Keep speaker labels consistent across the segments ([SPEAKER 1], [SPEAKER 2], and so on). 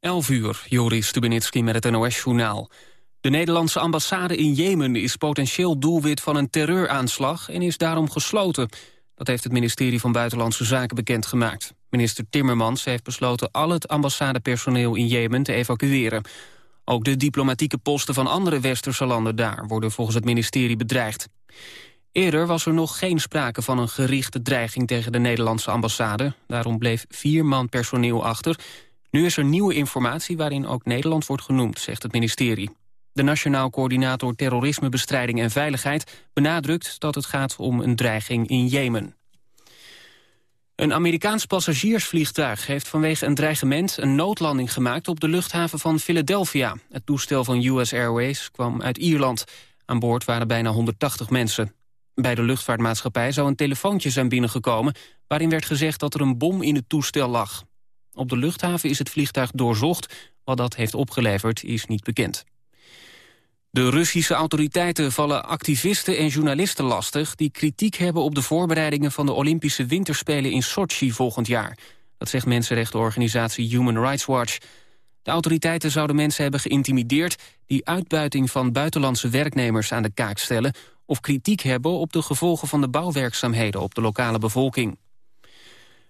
[SPEAKER 1] 11 uur, Joris Stubenitski met het NOS-journaal. De Nederlandse ambassade in Jemen is potentieel doelwit van een terreuraanslag... en is daarom gesloten. Dat heeft het ministerie van Buitenlandse Zaken bekendgemaakt. Minister Timmermans heeft besloten al het ambassadepersoneel in Jemen te evacueren. Ook de diplomatieke posten van andere westerse landen daar... worden volgens het ministerie bedreigd. Eerder was er nog geen sprake van een gerichte dreiging tegen de Nederlandse ambassade. Daarom bleef vier man personeel achter. Nu is er nieuwe informatie waarin ook Nederland wordt genoemd, zegt het ministerie. De Nationaal Coördinator Terrorismebestrijding en Veiligheid benadrukt dat het gaat om een dreiging in Jemen. Een Amerikaans passagiersvliegtuig heeft vanwege een dreigement een noodlanding gemaakt op de luchthaven van Philadelphia. Het toestel van US Airways kwam uit Ierland. Aan boord waren bijna 180 mensen. Bij de luchtvaartmaatschappij zou een telefoontje zijn binnengekomen... waarin werd gezegd dat er een bom in het toestel lag. Op de luchthaven is het vliegtuig doorzocht. Wat dat heeft opgeleverd is niet bekend. De Russische autoriteiten vallen activisten en journalisten lastig... die kritiek hebben op de voorbereidingen van de Olympische Winterspelen in Sochi volgend jaar. Dat zegt mensenrechtenorganisatie Human Rights Watch. De autoriteiten zouden mensen hebben geïntimideerd... die uitbuiting van buitenlandse werknemers aan de kaak stellen... of kritiek hebben op de gevolgen van de bouwwerkzaamheden op de lokale bevolking.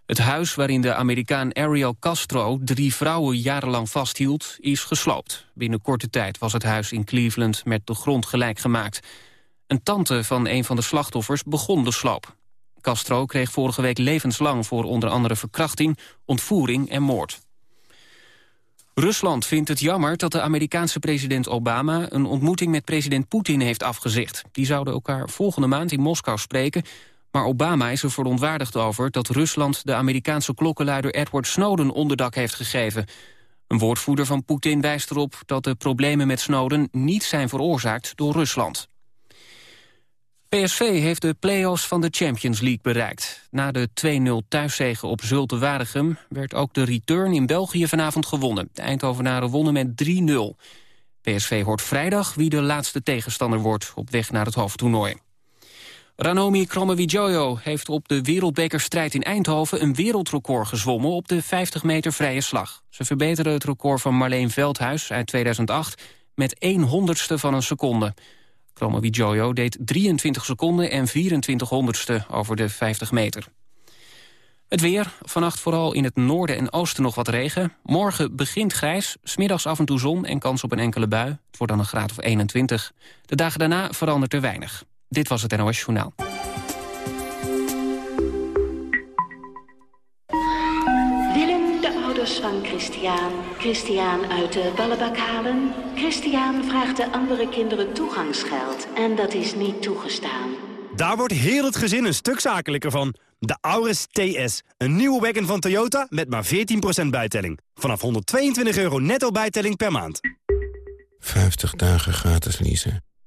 [SPEAKER 1] Het huis waarin de Amerikaan Ariel Castro drie vrouwen jarenlang vasthield, is gesloopt. Binnen korte tijd was het huis in Cleveland met de grond gelijk gemaakt. Een tante van een van de slachtoffers begon de sloop. Castro kreeg vorige week levenslang voor onder andere verkrachting, ontvoering en moord. Rusland vindt het jammer dat de Amerikaanse president Obama... een ontmoeting met president Poetin heeft afgezegd. Die zouden elkaar volgende maand in Moskou spreken... Maar Obama is er verontwaardigd over dat Rusland de Amerikaanse klokkenluider Edward Snowden onderdak heeft gegeven. Een woordvoerder van Poetin wijst erop dat de problemen met Snowden niet zijn veroorzaakt door Rusland. PSV heeft de play-offs van de Champions League bereikt. Na de 2-0 thuiszegen op Zulte Waregem werd ook de return in België vanavond gewonnen. De Eindhovenaren wonnen met 3-0. PSV hoort vrijdag wie de laatste tegenstander wordt op weg naar het hoofdtoernooi. Ranomi Kromowidjojo heeft op de wereldbekerstrijd in Eindhoven... een wereldrecord gezwommen op de 50 meter vrije slag. Ze verbeterde het record van Marleen Veldhuis uit 2008... met 1 honderdste van een seconde. Kromowidjojo deed 23 seconden en 24 honderdste over de 50 meter. Het weer, vannacht vooral in het noorden en oosten nog wat regen. Morgen begint grijs, smiddags af en toe zon en kans op een enkele bui. Het wordt dan een graad of 21. De dagen daarna verandert er weinig. Dit was het NOS Journaal.
[SPEAKER 2] Willem, de ouders van Christian, Christian uit de ballenbak halen. Christian vraagt de andere kinderen toegangsgeld en dat is niet toegestaan.
[SPEAKER 3] Daar wordt heel het gezin een stuk zakelijker van. De Auris TS, een nieuwe wagon van Toyota met maar 14% bijtelling. Vanaf 122 euro netto bijtelling per maand.
[SPEAKER 4] 50 dagen gratis leasen.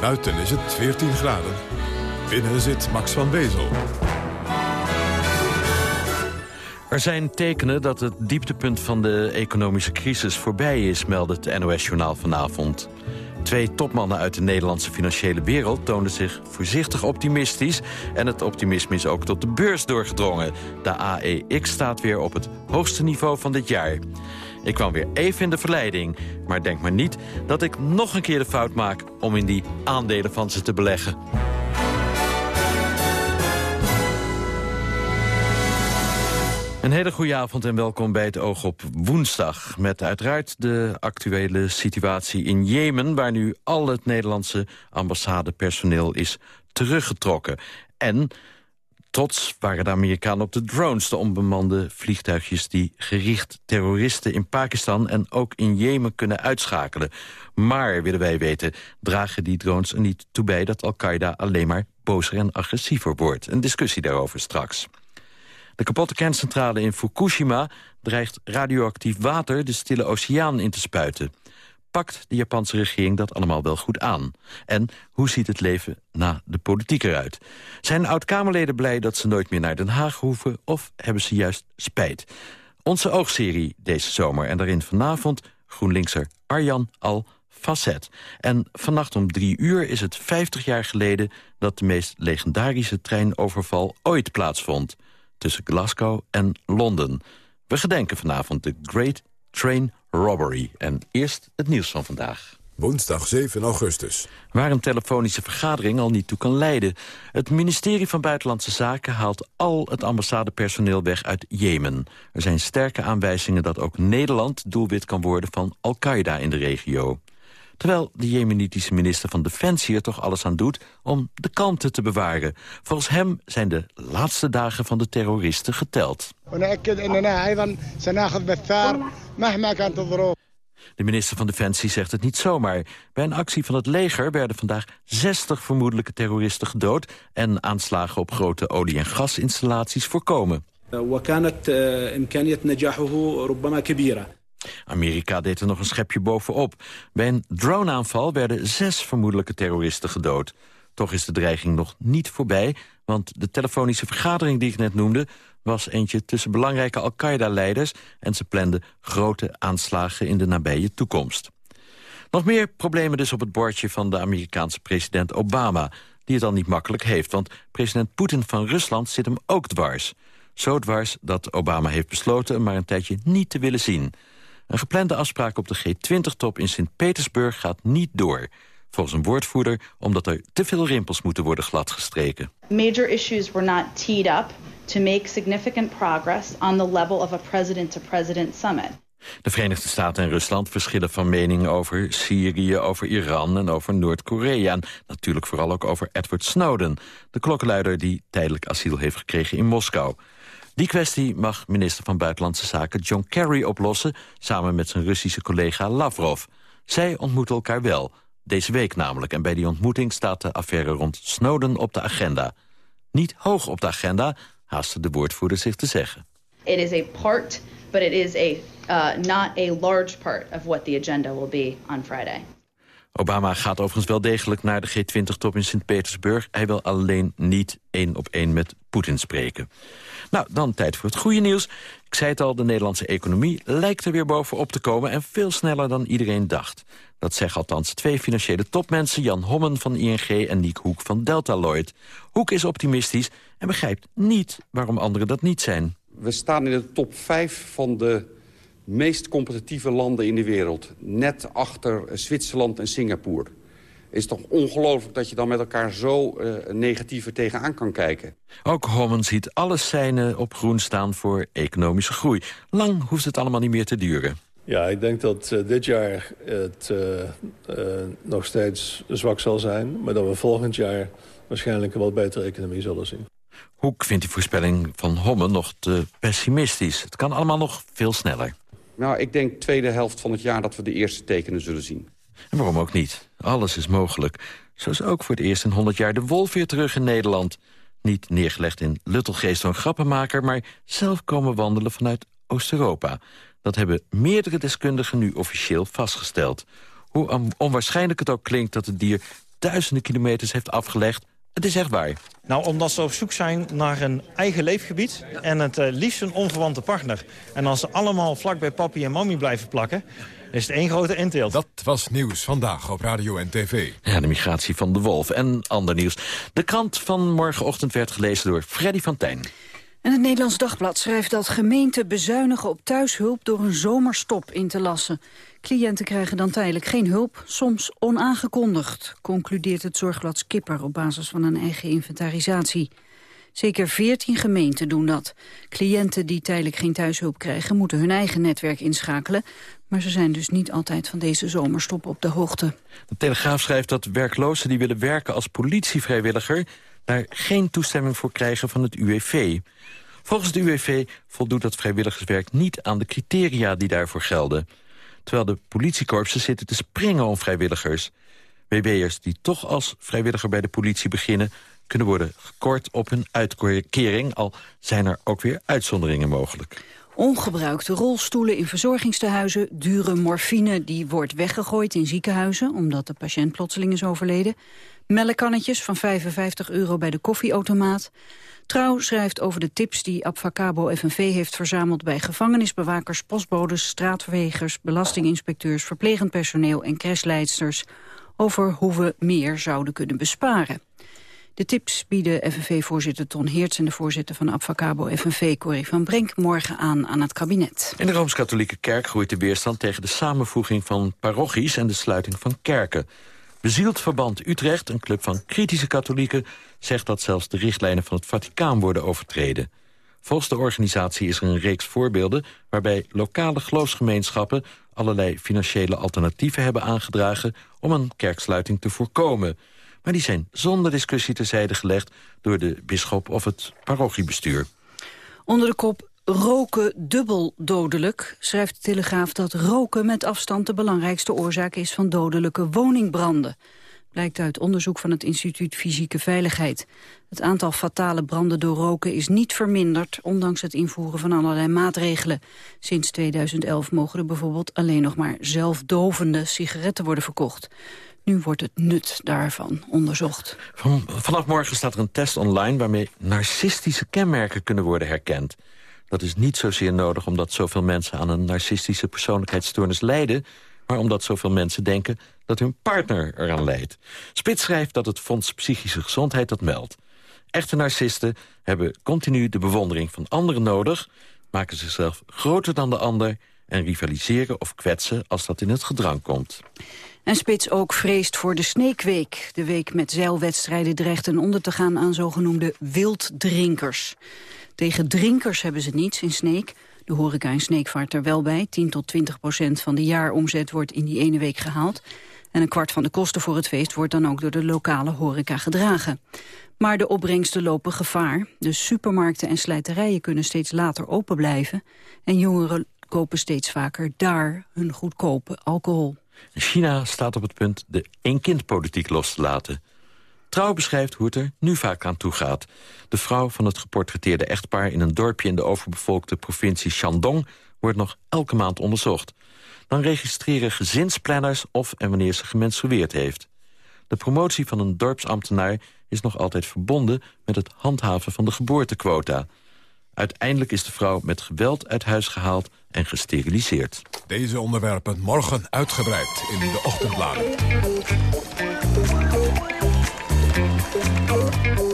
[SPEAKER 5] Buiten is het 14 graden. Binnen zit Max van Wezel.
[SPEAKER 6] Er zijn tekenen dat het dieptepunt van de economische crisis voorbij is... meldt het NOS-journaal vanavond. Twee topmannen uit de Nederlandse financiële wereld toonden zich voorzichtig optimistisch. En het optimisme is ook tot de beurs doorgedrongen. De AEX staat weer op het hoogste niveau van dit jaar. Ik kwam weer even in de verleiding. Maar denk maar niet dat ik nog een keer de fout maak om in die aandelen van ze te beleggen. Een hele goede avond en welkom bij het Oog op woensdag. Met uiteraard de actuele situatie in Jemen... waar nu al het Nederlandse ambassadepersoneel is teruggetrokken. En trots waren de Amerikanen op de drones... de onbemande vliegtuigjes die gericht terroristen in Pakistan... en ook in Jemen kunnen uitschakelen. Maar, willen wij weten, dragen die drones er niet toe bij... dat Al-Qaeda alleen maar bozer en agressiever wordt. Een discussie daarover straks. De kapotte kerncentrale in Fukushima dreigt radioactief water de stille oceaan in te spuiten. Pakt de Japanse regering dat allemaal wel goed aan? En hoe ziet het leven na de politiek eruit? Zijn oud-Kamerleden blij dat ze nooit meer naar Den Haag hoeven... of hebben ze juist spijt? Onze oogserie deze zomer en daarin vanavond GroenLinkser Arjan Al Facet. En vannacht om drie uur is het 50 jaar geleden... dat de meest legendarische treinoverval ooit plaatsvond tussen Glasgow en Londen. We gedenken vanavond de Great Train Robbery. En eerst het nieuws van vandaag.
[SPEAKER 5] Woensdag 7 augustus.
[SPEAKER 6] Waar een telefonische vergadering al niet toe kan leiden. Het ministerie van Buitenlandse Zaken haalt al het ambassadepersoneel weg uit Jemen. Er zijn sterke aanwijzingen dat ook Nederland doelwit kan worden van Al-Qaeda in de regio. Terwijl de jemenitische minister van Defensie er toch alles aan doet om de kalmte te bewaren. Volgens hem zijn de laatste dagen van de terroristen geteld. De minister van Defensie zegt het niet zomaar. Bij een actie van het leger werden vandaag 60 vermoedelijke terroristen gedood... en aanslagen op grote olie- en gasinstallaties voorkomen. Amerika deed er nog een schepje bovenop. Bij een droneaanval werden zes vermoedelijke terroristen gedood. Toch is de dreiging nog niet voorbij, want de telefonische vergadering die ik net noemde... was eentje tussen belangrijke Al-Qaeda-leiders... en ze planden grote aanslagen in de nabije toekomst. Nog meer problemen dus op het bordje van de Amerikaanse president Obama... die het al niet makkelijk heeft, want president Poetin van Rusland zit hem ook dwars. Zo dwars dat Obama heeft besloten hem maar een tijdje niet te willen zien... Een geplande afspraak op de G20-top in Sint-Petersburg gaat niet door. Volgens een woordvoerder omdat er te veel rimpels moeten worden gladgestreken.
[SPEAKER 7] Major issues were not teed up to make significant progress on the level of a president-to-president summit.
[SPEAKER 6] De Verenigde Staten en Rusland verschillen van mening over Syrië, over Iran en over Noord-Korea. En natuurlijk vooral ook over Edward Snowden, de klokkenluider die tijdelijk asiel heeft gekregen in Moskou. Die kwestie mag minister van Buitenlandse Zaken John Kerry oplossen... samen met zijn Russische collega Lavrov. Zij ontmoeten elkaar wel, deze week namelijk. En bij die ontmoeting staat de affaire rond Snowden op de agenda. Niet hoog op de agenda, haastte de woordvoerder zich te zeggen.
[SPEAKER 7] It is a part, but it is a, uh, not a large part of what the agenda will be on Friday.
[SPEAKER 6] Obama gaat overigens wel degelijk naar de G20-top in Sint-Petersburg. Hij wil alleen niet één op één met Poetin spreken. Nou, dan tijd voor het goede nieuws. Ik zei het al, de Nederlandse economie lijkt er weer bovenop te komen... en veel sneller dan iedereen dacht. Dat zeggen althans twee financiële topmensen... Jan Hommen van ING en Niek Hoek van Delta Lloyd. Hoek is optimistisch en begrijpt niet waarom anderen dat niet zijn.
[SPEAKER 8] We staan in de top 5 van de meest competitieve landen in de wereld. Net achter Zwitserland en Singapore is toch ongelooflijk dat je dan met elkaar zo uh, negatiever tegenaan kan kijken.
[SPEAKER 6] Ook Hommen ziet alle seinen op groen staan voor economische groei. Lang hoeft het allemaal niet meer te duren.
[SPEAKER 9] Ja, ik denk dat uh, dit jaar het uh, nog steeds zwak zal zijn... maar dat we volgend jaar waarschijnlijk een wat betere economie zullen zien.
[SPEAKER 6] Hoe vindt die voorspelling van Hommen nog te pessimistisch? Het kan allemaal nog veel sneller.
[SPEAKER 8] Nou, ik denk tweede helft van het jaar dat we de eerste tekenen zullen zien.
[SPEAKER 6] En waarom ook niet? Alles is mogelijk. Zo is ook voor het eerst in 100 jaar de wolf weer terug in Nederland. Niet neergelegd in Luttelgeest van grappenmaker... maar zelf komen wandelen vanuit Oost-Europa. Dat hebben meerdere deskundigen nu officieel vastgesteld. Hoe onwaarschijnlijk het ook klinkt dat het dier duizenden kilometers heeft afgelegd... Het is echt waar.
[SPEAKER 10] Nou, omdat ze op zoek zijn naar een eigen leefgebied... en het uh, liefst een onverwante partner. En als ze allemaal vlak bij papi en mami blijven plakken is het één grote inteelt.
[SPEAKER 5] Dat was nieuws vandaag op Radio en TV.
[SPEAKER 6] Ja, de migratie van de wolf en ander nieuws. De krant van morgenochtend werd gelezen door Freddy van Tijn.
[SPEAKER 11] En het Nederlands Dagblad schrijft dat gemeenten bezuinigen op thuishulp door een zomerstop in te lassen. Cliënten krijgen dan tijdelijk geen hulp, soms onaangekondigd, concludeert het zorgblad Skipper op basis van een eigen inventarisatie. Zeker 14 gemeenten doen dat. Cliënten die tijdelijk geen thuishulp krijgen... moeten hun eigen netwerk inschakelen. Maar ze zijn dus niet altijd van deze zomerstop op de hoogte.
[SPEAKER 6] De Telegraaf schrijft dat werklozen die willen werken als politievrijwilliger... daar geen toestemming voor krijgen van het UWV. Volgens het UWV voldoet dat vrijwilligerswerk niet aan de criteria die daarvoor gelden. Terwijl de politiekorpsen zitten te springen om vrijwilligers. WW'ers die toch als vrijwilliger bij de politie beginnen... kunnen worden gekort op hun uitkering, al zijn er ook weer uitzonderingen mogelijk.
[SPEAKER 11] Ongebruikte rolstoelen in verzorgingstehuizen, dure morfine die wordt weggegooid in ziekenhuizen omdat de patiënt plotseling is overleden, melkkannetjes van 55 euro bij de koffieautomaat. Trouw schrijft over de tips die Abfacabo FNV heeft verzameld bij gevangenisbewakers, postbodes, straatvegers, belastinginspecteurs, verplegend personeel en crashleidsters over hoe we meer zouden kunnen besparen. De tips bieden FNV-voorzitter Ton Heerts en de voorzitter van Abfacabo FNV Corrie van Brenk morgen aan aan het kabinet.
[SPEAKER 6] In de Rooms-Katholieke Kerk groeit de weerstand tegen de samenvoeging van parochies en de sluiting van kerken. Bezield Verband Utrecht, een club van kritische katholieken... zegt dat zelfs de richtlijnen van het Vaticaan worden overtreden. Volgens de organisatie is er een reeks voorbeelden... waarbij lokale geloofsgemeenschappen allerlei financiële alternatieven hebben aangedragen... om een kerksluiting te voorkomen. Maar die zijn zonder discussie terzijde gelegd door de bisschop of het parochiebestuur.
[SPEAKER 11] Onder de kop Roken dubbel dodelijk, schrijft de Telegraaf dat roken met afstand de belangrijkste oorzaak is van dodelijke woningbranden. Blijkt uit onderzoek van het Instituut Fysieke Veiligheid. Het aantal fatale branden door roken is niet verminderd... ondanks het invoeren van allerlei maatregelen. Sinds 2011 mogen er bijvoorbeeld alleen nog maar zelfdovende sigaretten worden verkocht. Nu wordt het nut daarvan onderzocht.
[SPEAKER 6] Van, vanaf morgen staat er een test online... waarmee narcistische kenmerken kunnen worden herkend. Dat is niet zozeer nodig omdat zoveel mensen aan een narcistische persoonlijkheidsstoornis lijden... maar omdat zoveel mensen denken dat hun partner eraan leidt. Spits schrijft dat het Fonds Psychische Gezondheid dat meldt. Echte narcisten hebben continu de bewondering van anderen nodig... maken zichzelf groter dan de ander en rivaliseren of kwetsen als dat in het gedrang komt.
[SPEAKER 11] En Spits ook vreest voor de Sneekweek. De week met zeilwedstrijden dreigt ten onder te gaan aan zogenoemde wilddrinkers. Tegen drinkers hebben ze niets in Sneek. De horeca in Sneek vaart er wel bij. 10 tot 20 procent van de jaaromzet wordt in die ene week gehaald. En een kwart van de kosten voor het feest wordt dan ook door de lokale horeca gedragen. Maar de opbrengsten lopen gevaar. De supermarkten en slijterijen kunnen steeds later open blijven. En jongeren kopen steeds vaker daar hun goedkope alcohol.
[SPEAKER 6] China staat op het punt de één-kind-politiek los te laten. Trouw beschrijft hoe het er nu vaak aan toe gaat. De vrouw van het geportretteerde echtpaar in een dorpje in de overbevolkte provincie Shandong wordt nog elke maand onderzocht. Dan registreren gezinsplanners of en wanneer ze gemenstrueerd heeft. De promotie van een dorpsambtenaar is nog altijd verbonden met het handhaven van de geboortequota. Uiteindelijk is de vrouw met geweld uit huis gehaald en gesteriliseerd.
[SPEAKER 5] Deze onderwerpen morgen uitgebreid in de ochtendbladen.
[SPEAKER 12] I think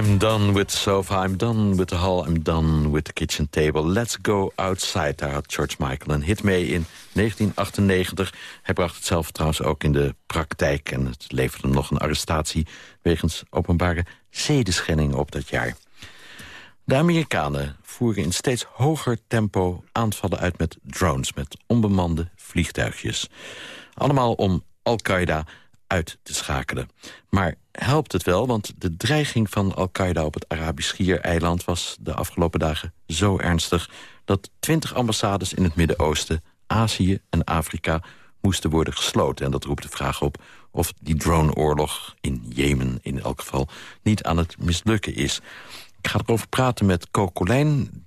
[SPEAKER 12] I'm done with
[SPEAKER 6] the sofa, I'm done with the hall, I'm done with the kitchen table. Let's go outside. Daar had George Michael een hit mee in 1998. Hij bracht het zelf trouwens ook in de praktijk... en het leverde nog een arrestatie wegens openbare zedeschenning op dat jaar. De Amerikanen voeren in steeds hoger tempo aanvallen uit met drones... met onbemande vliegtuigjes. Allemaal om Al-Qaeda uit te schakelen. Maar helpt het wel, want de dreiging van Al-Qaeda op het Arabisch Schiereiland... was de afgelopen dagen zo ernstig dat twintig ambassades in het Midden-Oosten... Azië en Afrika moesten worden gesloten. En dat roept de vraag op of die droneoorlog in Jemen in elk geval... niet aan het mislukken is. Ik ga erover praten met Co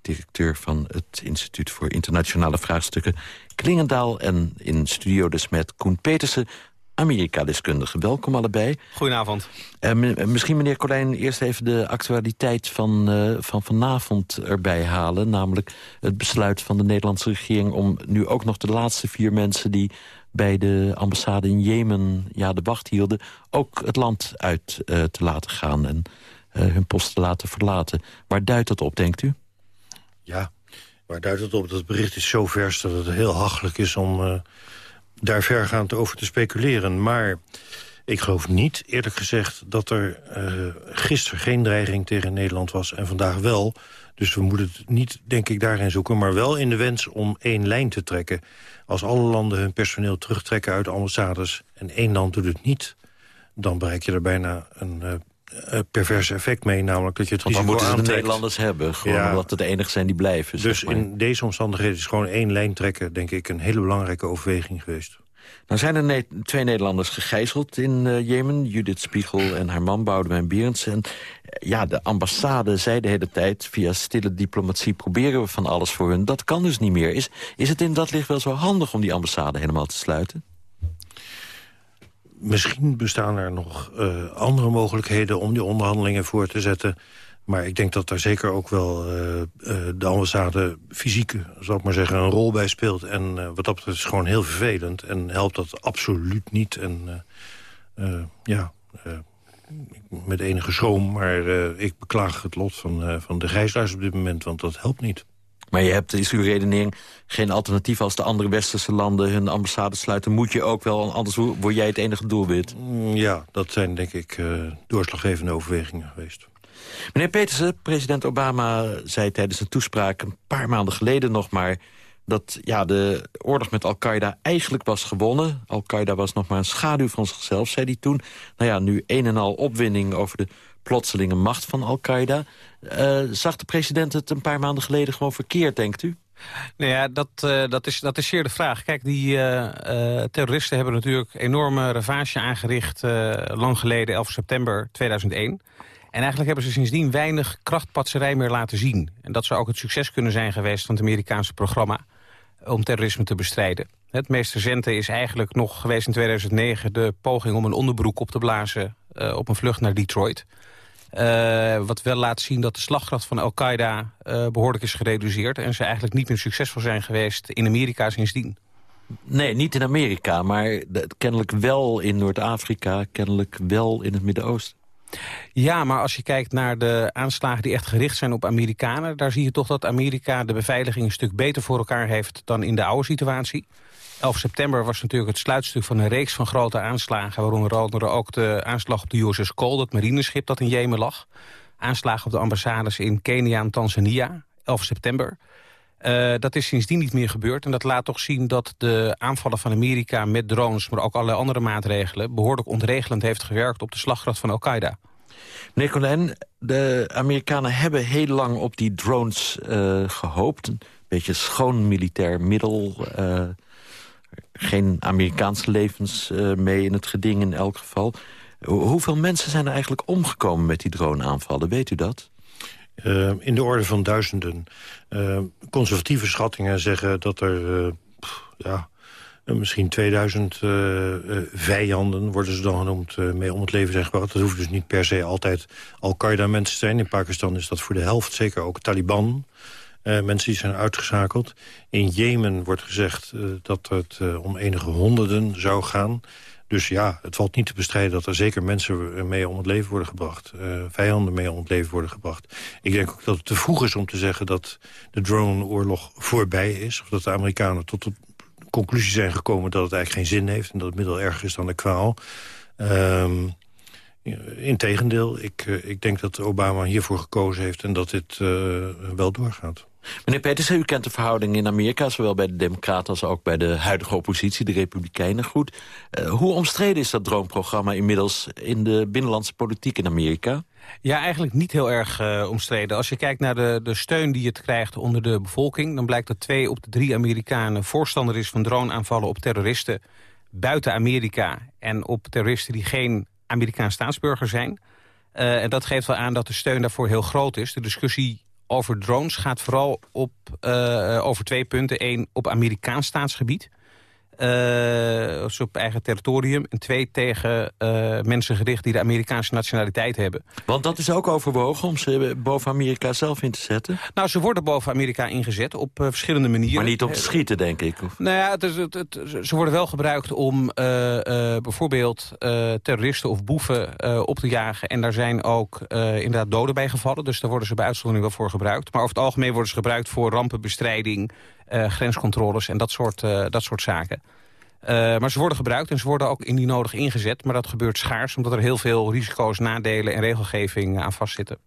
[SPEAKER 6] directeur van het Instituut voor Internationale Vraagstukken Klingendaal. En in studio dus met Koen Petersen, Amerika-deskundige. Welkom allebei.
[SPEAKER 12] Goedenavond.
[SPEAKER 6] Uh, misschien, meneer Colijn, eerst even de actualiteit van, uh, van vanavond erbij halen. Namelijk het besluit van de Nederlandse regering... om nu ook nog de laatste vier mensen die bij de ambassade in Jemen ja, de wacht hielden... ook het land uit uh, te laten gaan en hun post te laten verlaten. Waar duidt dat op, denkt u?
[SPEAKER 13] Ja, waar duidt het op? Dat het bericht is zo vers dat het heel hachelijk is om daar vergaand over te speculeren. Maar ik geloof niet, eerlijk gezegd, dat er uh, gisteren geen dreiging tegen Nederland was en vandaag wel. Dus we moeten het niet, denk ik, daarin zoeken, maar wel in de wens om één lijn te trekken. Als alle landen hun personeel terugtrekken uit ambassades en één land doet het niet... dan bereik je er bijna een uh, perverse effect mee, namelijk dat je het
[SPEAKER 6] dan
[SPEAKER 13] moeten
[SPEAKER 6] de Nederlanders hebben, gewoon ja. omdat het de enige zijn die blijven.
[SPEAKER 13] Dus in deze omstandigheden is gewoon één lijn trekken, denk ik, een hele belangrijke overweging geweest.
[SPEAKER 6] Nou zijn er ne twee Nederlanders gegijzeld in uh, Jemen. Judith Spiegel en haar man Boudewijn Berends. En ja, de ambassade zei de hele tijd... via stille diplomatie proberen we van alles voor hun. Dat kan dus niet meer. Is, is het in dat licht wel zo handig om die ambassade helemaal te sluiten?
[SPEAKER 13] Misschien bestaan er nog uh, andere mogelijkheden om die onderhandelingen voor te zetten. Maar ik denk dat daar zeker ook wel uh, uh, de ambassade fysiek, zal ik maar zeggen, een rol bij speelt. En wat dat betreft is gewoon heel vervelend en helpt dat absoluut niet. En ja, met enige schroom, maar ik beklaag het lot van, van de gijzelaars op dit moment, want dat helpt niet.
[SPEAKER 6] Maar je hebt, is uw redenering, geen alternatief als de andere westerse landen hun ambassade sluiten. Moet je ook wel, anders word jij het enige doelwit.
[SPEAKER 13] Mm, ja, dat zijn denk ik doorslaggevende overwegingen geweest.
[SPEAKER 6] Meneer Petersen, president Obama zei tijdens een toespraak... een paar maanden geleden nog maar dat ja, de oorlog met Al-Qaeda eigenlijk was gewonnen. Al-Qaeda was nog maar een schaduw van zichzelf, zei hij toen. Nou ja, nu een en al opwinding over de plotselinge macht van Al-Qaeda. Uh, zag de president het een paar maanden geleden gewoon verkeerd, denkt u?
[SPEAKER 12] Nou ja, dat, uh, dat, is, dat is zeer de vraag. Kijk, die uh, terroristen hebben natuurlijk enorme ravage aangericht... lang geleden, 11 september 2001... En eigenlijk hebben ze sindsdien weinig krachtpatserij meer laten zien. En dat zou ook het succes kunnen zijn geweest van het Amerikaanse programma... om terrorisme te bestrijden. Het meest recente is eigenlijk nog geweest in 2009... de poging om een onderbroek op te blazen op een vlucht naar Detroit. Uh, wat wel laat zien dat de slagkracht van Al-Qaeda uh, behoorlijk is gereduceerd... en ze eigenlijk niet meer succesvol zijn geweest in Amerika sindsdien.
[SPEAKER 6] Nee, niet in Amerika, maar kennelijk wel in Noord-Afrika... kennelijk wel in het Midden-Oosten.
[SPEAKER 12] Ja, maar als je kijkt naar de aanslagen die echt gericht zijn op Amerikanen... daar zie je toch dat Amerika de beveiliging een stuk beter voor elkaar heeft... dan in de oude situatie. 11 september was natuurlijk het sluitstuk van een reeks van grote aanslagen... waaronder ook de aanslag op de USS Cole, dat marineschip dat in Jemen lag. Aanslagen op de ambassades in Kenia en Tanzania, 11 september. Uh, dat is sindsdien niet meer gebeurd. En dat laat toch zien dat de aanvallen van Amerika met drones... maar ook allerlei andere maatregelen... behoorlijk ontregelend heeft gewerkt op de slagkracht van Al-Qaeda.
[SPEAKER 6] Meneer Colin, de Amerikanen hebben heel lang op die drones uh, gehoopt. Een beetje schoon militair middel. Uh, geen Amerikaanse levens mee in het geding in elk geval. Hoeveel mensen zijn er eigenlijk omgekomen met die droneaanvallen? Weet u dat?
[SPEAKER 13] Uh, in de orde van duizenden. Uh, conservatieve schattingen zeggen dat er ja, misschien 2000 vijanden, worden ze dan genoemd, mee om het leven zijn gebracht. Dat hoeft dus niet per se altijd Al-Qaeda-mensen te zijn. In Pakistan is dat voor de helft zeker ook Taliban. Mensen die zijn uitgeschakeld. In Jemen wordt gezegd dat het om enige honderden zou gaan. Dus ja, het valt niet te bestrijden dat er zeker mensen mee om het leven worden gebracht. Vijanden mee om het leven worden gebracht. Ik denk ook dat het te vroeg is om te zeggen dat de drone-oorlog voorbij is. Of dat de Amerikanen tot de conclusie zijn gekomen dat het eigenlijk geen zin heeft... en dat het middel erger is dan de kwaal. Um, Integendeel, ik, ik denk dat Obama hiervoor gekozen heeft... en dat dit wel doorgaat.
[SPEAKER 6] Meneer Petersen, u kent de verhouding in Amerika... zowel bij de Democraten als ook bij de huidige oppositie, de Republikeinen, goed. Uh, hoe omstreden is dat droomprogramma inmiddels in de binnenlandse politiek in Amerika?
[SPEAKER 12] Ja, eigenlijk niet heel erg uh, omstreden. Als je kijkt naar de, de steun die het krijgt onder de bevolking... dan blijkt dat twee op de drie Amerikanen voorstander is van droneaanvallen op terroristen buiten Amerika... en op terroristen die geen Amerikaans staatsburger zijn. Uh, en dat geeft wel aan dat de steun daarvoor heel groot is. De discussie over drones gaat vooral op, uh, over twee punten. Eén, op Amerikaans staatsgebied. Uh, op eigen territorium. En twee, tegen uh, mensen gericht die de Amerikaanse nationaliteit hebben.
[SPEAKER 6] Want dat is ook overwogen om ze boven Amerika zelf in te zetten?
[SPEAKER 12] Nou, ze worden boven Amerika ingezet op uh, verschillende manieren.
[SPEAKER 6] Maar niet om te schieten, denk ik? Of?
[SPEAKER 12] Nou ja, het is, het, het, ze worden wel gebruikt om bijvoorbeeld terroristen of boeven op te jagen. En daar zijn ook inderdaad doden bij gevallen. Dus daar worden ze bij uitzondering wel voor gebruikt. Maar over het algemeen worden ze gebruikt voor rampenbestrijding... Uh, grenscontroles en dat soort, uh, dat soort zaken. Uh, maar ze worden gebruikt en ze worden ook indien nodig ingezet. Maar dat gebeurt schaars, omdat er heel veel risico's, nadelen en regelgeving aan vastzitten.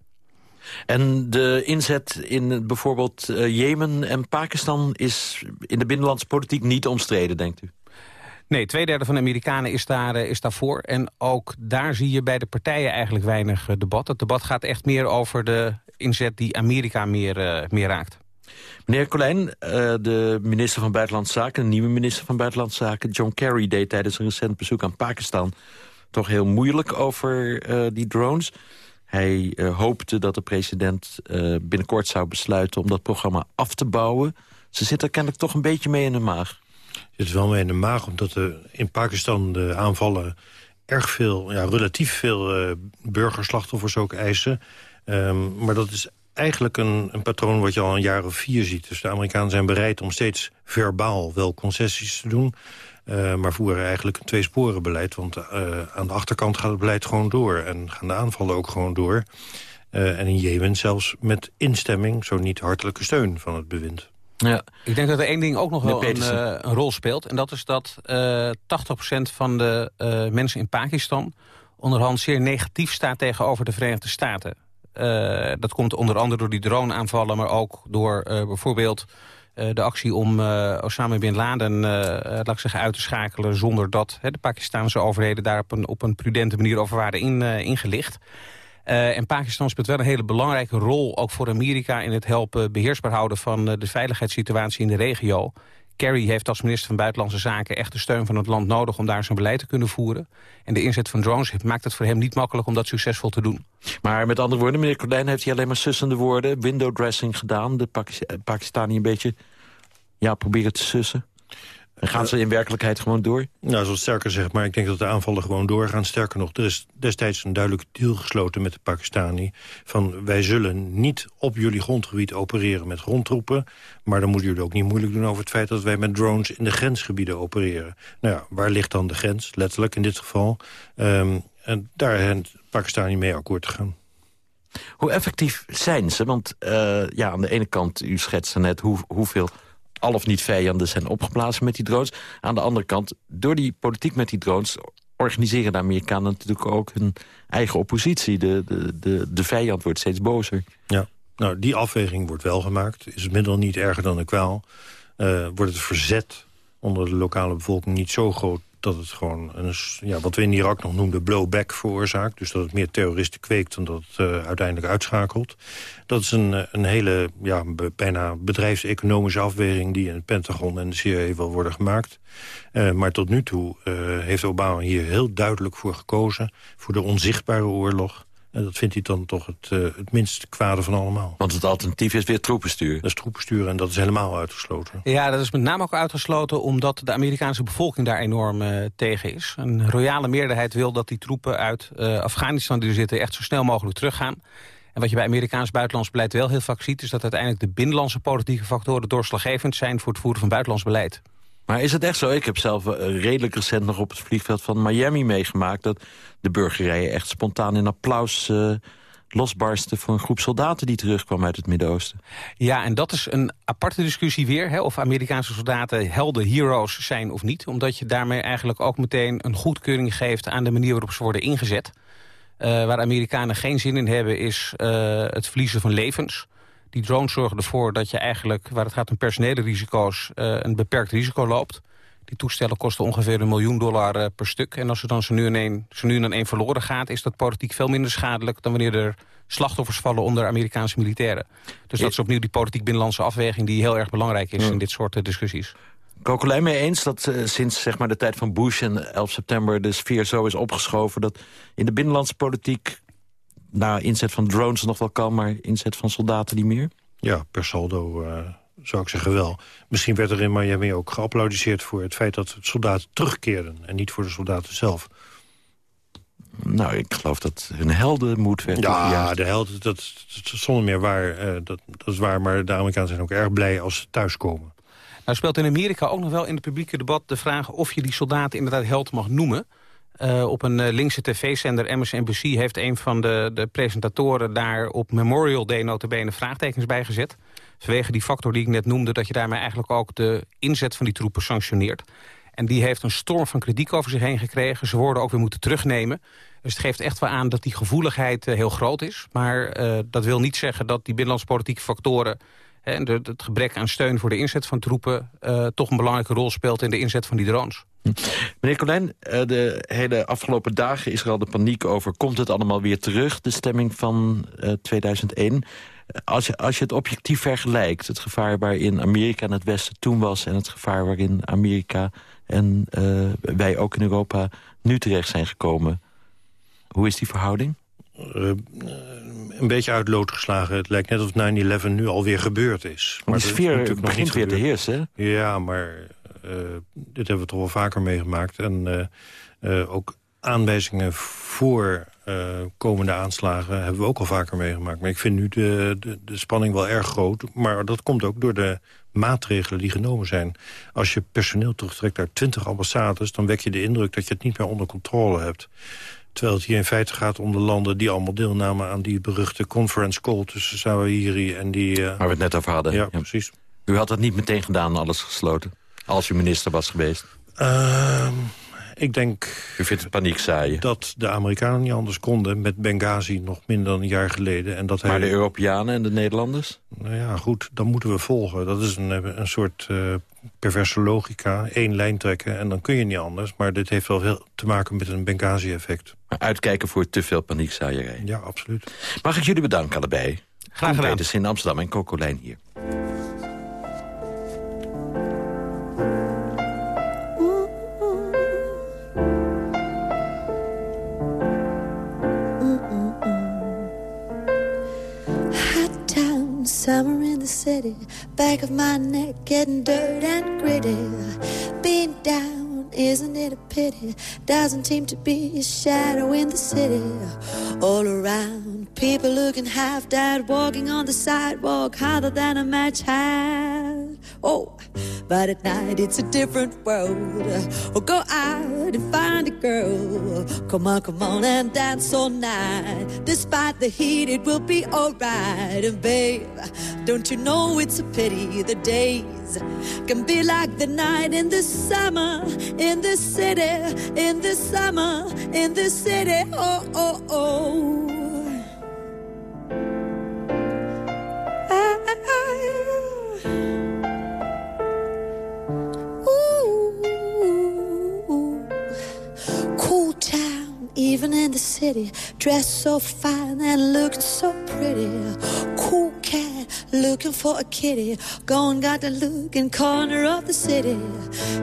[SPEAKER 6] En de inzet in bijvoorbeeld Jemen en Pakistan is in de binnenlandse politiek niet omstreden, denkt u?
[SPEAKER 12] Nee, twee derde van de Amerikanen is, daar, is daarvoor. En ook daar zie je bij de partijen eigenlijk weinig debat. Het debat gaat echt meer over de inzet die Amerika meer, meer raakt.
[SPEAKER 6] Meneer Colijn, uh, de minister van Buitenlandse Zaken... de nieuwe minister van Buitenlandse Zaken, John Kerry... deed tijdens een recent bezoek aan Pakistan toch heel moeilijk over uh, die drones. Hij uh, hoopte dat de president binnenkort zou besluiten... om dat programma af te bouwen. Ze zit er kennelijk toch een beetje mee in de maag.
[SPEAKER 13] Zit wel mee in de maag, omdat de, in Pakistan de aanvallen... erg veel, ja, relatief veel burgerslachtoffers ook eisen... Um, maar dat is eigenlijk een, een, patroon wat je al een jaar of vier ziet. Dus de Amerikanen zijn bereid om steeds verbaal wel concessies te doen... Uh, maar voeren eigenlijk een tweesporenbeleid. Want uh, aan de achterkant gaat het beleid gewoon door. En gaan de aanvallen ook gewoon door. Uh, en in Jemen zelfs met instemming, zo niet hartelijke steun van het bewind.
[SPEAKER 12] Ja. Ik denk dat er één ding ook nog wel een, een, rol speelt. En dat is dat 80% van de mensen in Pakistan... onderhand zeer negatief staat tegenover de Verenigde Staten. Uh, dat komt onder andere door die droneaanvallen, maar ook door uh, bijvoorbeeld uh, de actie om Osama Bin Laden laat ik zeggen, uit te schakelen... zonder dat de Pakistanse overheden daar op een, op een prudente manier over waren in, ingelicht. en Pakistan speelt wel een hele belangrijke rol, ook voor Amerika... in het helpen beheersbaar houden van de veiligheidssituatie in de regio. Kerry heeft als minister van Buitenlandse Zaken echt de steun van het land nodig om daar zijn beleid te kunnen voeren. En de inzet van drones maakt het voor hem niet makkelijk om dat succesvol te doen.
[SPEAKER 6] Maar met andere woorden, meneer Cordijn heeft hij alleen maar sussende woorden, window dressing gedaan, de Pakistani een beetje ja, proberen te sussen. En gaan ze in werkelijkheid gewoon door?
[SPEAKER 13] Nou, zoals sterker zeg, maar ik denk dat de aanvallen gewoon doorgaan. Sterker nog, er is destijds een duidelijke deal gesloten met de Pakistani... van wij zullen niet op jullie grondgebied opereren met grondtroepen... maar dan moeten jullie ook niet moeilijk doen over het feit... dat wij met drones in de grensgebieden opereren. Nou ja, waar ligt dan de grens? Letterlijk in dit geval. Um, en daar heeft Pakistani mee akkoord te gaan.
[SPEAKER 6] Hoe effectief zijn ze? Want uh, ja, aan de ene kant, u schetste net hoe, hoeveel al of niet vijanden zijn opgeblazen met die drones. Aan de andere kant, door die politiek met die drones... organiseren de Amerikanen natuurlijk ook hun eigen oppositie. De, de, de, de vijand wordt steeds bozer.
[SPEAKER 13] Ja, nou, die afweging wordt wel gemaakt. Is het middel niet erger dan een kwaal? Uh, wordt het verzet onder de lokale bevolking niet zo groot dat het gewoon een, ja, wat we in Irak nog noemden blowback veroorzaakt. Dus dat het meer terroristen kweekt dan dat het uh, uiteindelijk uitschakelt. Dat is een, eh, een hele ja, bijna bedrijfseconomische afweging... die in het Pentagon en de CIA wel worden gemaakt. Uh, maar tot nu toe heeft Obama hier heel duidelijk voor gekozen... voor de onzichtbare oorlog. En dat vindt hij dan toch het, uh, het minst kwade van allemaal.
[SPEAKER 6] Want het alternatief is weer troepenstuur.
[SPEAKER 13] Dat is troepenstuur en dat is helemaal uitgesloten.
[SPEAKER 12] Ja, dat is met name ook uitgesloten omdat de Amerikaanse bevolking daar enorm uh, tegen is. Een royale meerderheid wil dat die troepen uit uh, Afghanistan die er zitten echt zo snel mogelijk teruggaan. En wat je bij Amerikaans buitenlands beleid wel heel vaak ziet... is dat uiteindelijk de binnenlandse politieke factoren doorslaggevend zijn voor het voeren van buitenlands beleid.
[SPEAKER 6] Maar is het echt zo? Ik heb zelf eh, redelijk recent nog op het vliegveld van Miami meegemaakt... dat de burgerijen echt spontaan in applaus uh, losbarsten... voor een groep soldaten die terugkwam uit het Midden-Oosten.
[SPEAKER 12] Ja, en dat is een aparte discussie weer... Hè, of Amerikaanse soldaten helden, heroes zijn of niet. Omdat je daarmee eigenlijk ook meteen een goedkeuring geeft... aan de manier waarop ze worden ingezet. Uh, waar Amerikanen geen zin in hebben is het verliezen van levens... Die drones zorgen ervoor dat je eigenlijk, waar het gaat om personele risico's... Uh, een beperkt risico loopt. Die toestellen kosten ongeveer een miljoen dollar uh, per stuk. En als er dan zo nu, in een, zo nu in één verloren gaat... is dat politiek veel minder schadelijk dan wanneer er slachtoffers vallen onder Amerikaanse militairen. Dus dat is opnieuw die politiek binnenlandse afweging... die heel erg belangrijk is in dit soort uh, discussies.
[SPEAKER 6] Kokelijn mee eens dat uh, sinds zeg maar, de tijd van Bush en 11 september... de sfeer zo is opgeschoven dat in de binnenlandse politiek nou, inzet van drones nog wel kan, maar inzet van soldaten niet meer?
[SPEAKER 13] Ja, per saldo uh, zou ik zeggen wel. Misschien werd er in Miami ook geapplaudiseerd voor het feit dat soldaten terugkeerden... en niet voor de soldaten zelf.
[SPEAKER 6] Nou, ik geloof dat hun heldenmoed werd
[SPEAKER 13] Ja, de helden, dat, dat is zonder meer waar. Uh, dat, dat is waar, maar de Amerikanen zijn ook erg blij als ze thuiskomen.
[SPEAKER 12] Nou speelt in Amerika ook nog wel in het publieke debat de vraag... of je die soldaten inderdaad held mag noemen... Uh, op een uh, linkse tv-zender MSNBC heeft een van de, de presentatoren daar op Memorial Day notabene vraagtekens bij gezet. Vanwege die factor die ik net noemde, dat je daarmee eigenlijk ook de inzet van die troepen sanctioneert. En die heeft een storm van kritiek over zich heen gekregen. Ze worden ook weer moeten terugnemen. Dus het geeft echt wel aan dat die gevoeligheid uh, heel groot is. Maar dat wil niet zeggen dat die binnenlandse politieke en het gebrek aan steun voor de inzet van troepen... toch een belangrijke rol speelt in de inzet van die drones.
[SPEAKER 6] Meneer Colijn, eh, de hele afgelopen dagen is er al de paniek over... komt het allemaal weer terug, de stemming van 2001? Eh, als je, als je het objectief vergelijkt, het gevaar waarin Amerika en het Westen toen was... en het gevaar waarin Amerika en uh, wij ook in Europa nu terecht zijn gekomen... hoe is die verhouding?
[SPEAKER 13] Uh, een beetje uitloodgeslagen. Het lijkt net of 9-11 nu alweer gebeurd is.
[SPEAKER 6] Maar die sfeer begint weer te heersen.
[SPEAKER 13] Ja, maar uh, dit hebben we toch wel vaker meegemaakt. En uh, ook aanwijzingen voor komende aanslagen hebben we ook al vaker meegemaakt. Maar ik vind nu de, de, de spanning wel erg groot. Maar dat komt ook door de maatregelen die genomen zijn. Als je personeel terugtrekt uit 20 ambassades... dan wek je de indruk dat je het niet meer onder controle hebt. Terwijl het hier in feite gaat om de landen die allemaal deelnamen... aan die beruchte conference call tussen Zawahiri en die...
[SPEAKER 6] Waar we het net over hadden.
[SPEAKER 13] Ja, precies.
[SPEAKER 6] U had dat niet meteen gedaan, alles gesloten? Als u minister was geweest?
[SPEAKER 13] Uh, ik denk...
[SPEAKER 6] U vindt het paniek zaaien?
[SPEAKER 13] Dat de Amerikanen niet anders konden met Benghazi nog minder dan een jaar geleden. En dat
[SPEAKER 6] maar de Europeanen en de Nederlanders?
[SPEAKER 13] Nou ja, goed, dan moeten we volgen. Dat is een, een soort uh, perverse logica. Eén lijn trekken en dan kun je niet anders. Maar dit heeft wel veel te maken met een Benghazi-effect.
[SPEAKER 6] Maar uitkijken voor te veel paniekzaaierij?
[SPEAKER 13] Ja, absoluut.
[SPEAKER 6] Mag ik jullie bedanken allebei?
[SPEAKER 12] Graag gedaan.
[SPEAKER 6] Peters in Amsterdam en Kokolijn hier.
[SPEAKER 14] Summer in the city, back of my neck getting dirt and gritty. Being down, isn't it a pity? Doesn't seem to be a shadow in the city. All around, people looking half dead, walking on the sidewalk harder than a match had. Oh, but at night it's a different world. Oh, go out and find a girl. Come on, come on and dance all night. Despite the heat, it will be alright. And babe, don't you know it's a pity the days can be like the night in the summer, in the city, in the summer, in the city. Oh, oh, oh. City, dressed so fine and looking so pretty. Cool cat, looking for a kitty, gone got the looking corner of the city.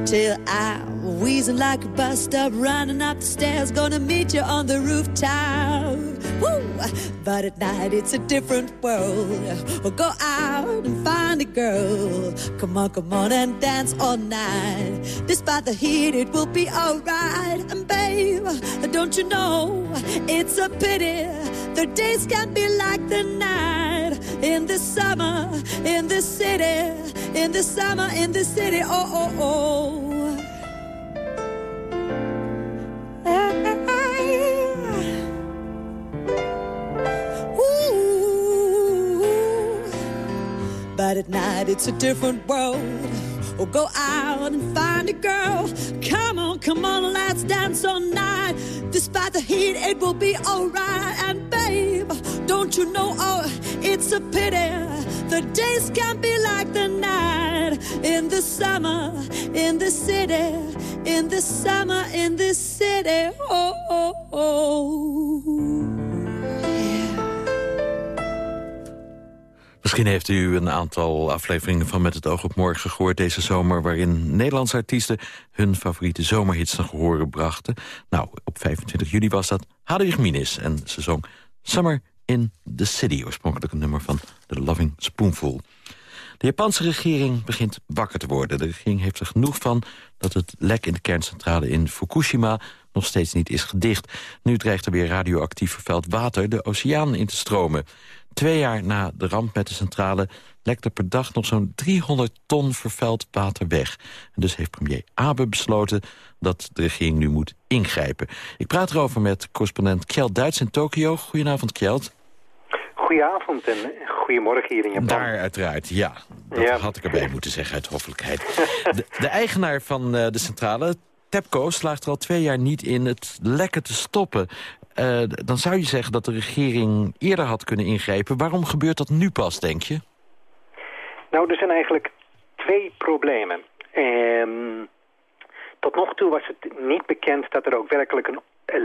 [SPEAKER 14] Till I'm wheezing like a bus stop, running up the stairs, gonna meet you on the rooftop. Woo! But at night it's a different world. We'll go out and find a girl. Come on, come on and dance all night. Despite the heat, it will be alright. And babe, don't you know it's a pity the days can't be like the night in the summer in the city in the summer in the city. Oh, oh, oh. But at night it's a different world. Or go out and find a girl. Come on, come on, let's dance all night. Despite the heat, it will be alright. And babe, don't you know, oh, it's a pity. The days can't be like the night. In the summer, in the city. In the summer, in the city. Oh, oh, oh.
[SPEAKER 6] Misschien heeft u een aantal afleveringen van Met het oog op morgen gehoord deze zomer... waarin Nederlandse artiesten hun favoriete zomerhits naar horen brachten. Nou, op 25 juli was dat Hadewig Minis en ze zong Summer in the City... oorspronkelijk een nummer van The Loving Spoonful. De Japanse regering begint wakker te worden. De regering heeft er genoeg van dat het lek in de kerncentrale in Fukushima nog steeds niet is gedicht. Nu dreigt er weer radioactief vervuild water de oceaan in te stromen. Twee jaar na de ramp met de centrale lekte per dag nog zo'n 300 ton vervuild water weg. En dus heeft premier Abe besloten dat de regering nu moet ingrijpen. Ik praat erover met correspondent Kjeld Duits in Tokio. Goedenavond, Kjeld.
[SPEAKER 15] Goedenavond en goedemorgen hier in Japan.
[SPEAKER 6] Daar uiteraard, ja. Dat had ik erbij moeten zeggen uit hoffelijkheid. De, de eigenaar van uh, de centrale, TEPCO, slaagt er al twee jaar niet in het lekken te stoppen. Uh, dan zou je zeggen dat de regering eerder had kunnen ingrijpen. Waarom gebeurt dat nu pas, denk je?
[SPEAKER 15] Nou, er zijn eigenlijk twee problemen. Um, tot nog toe was het niet bekend dat er ook werkelijk een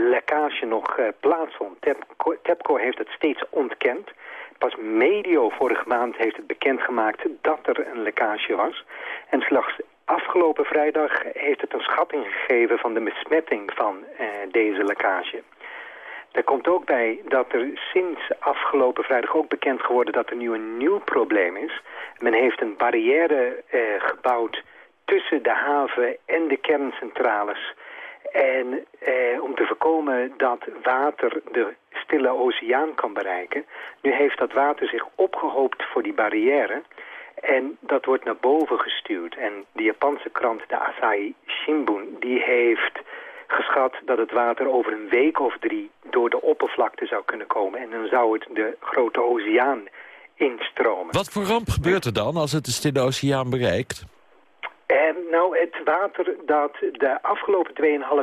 [SPEAKER 15] lekkage nog uh, plaatsvond. TEPCO, TEPCO heeft het steeds ontkend. Pas medio vorige maand heeft het bekendgemaakt dat er een lekkage was. En slechts afgelopen vrijdag heeft het een schatting gegeven van de besmetting van uh, deze lekkage. Er komt ook bij dat er sinds afgelopen vrijdag ook bekend geworden dat er nu een nieuw probleem is. Men heeft een barrière eh, gebouwd tussen de haven en de kerncentrales. En eh, om te voorkomen dat water de stille oceaan kan bereiken. Nu heeft dat water zich opgehoopt voor die barrière. En dat wordt naar boven gestuurd. En de Japanse krant, de Asahi Shimbun, die heeft geschat dat het water over een week of drie door de oppervlakte zou kunnen komen. En dan zou het de grote oceaan instromen.
[SPEAKER 6] Wat voor ramp gebeurt er dan als het de stille oceaan bereikt?
[SPEAKER 15] En nou, het water dat de afgelopen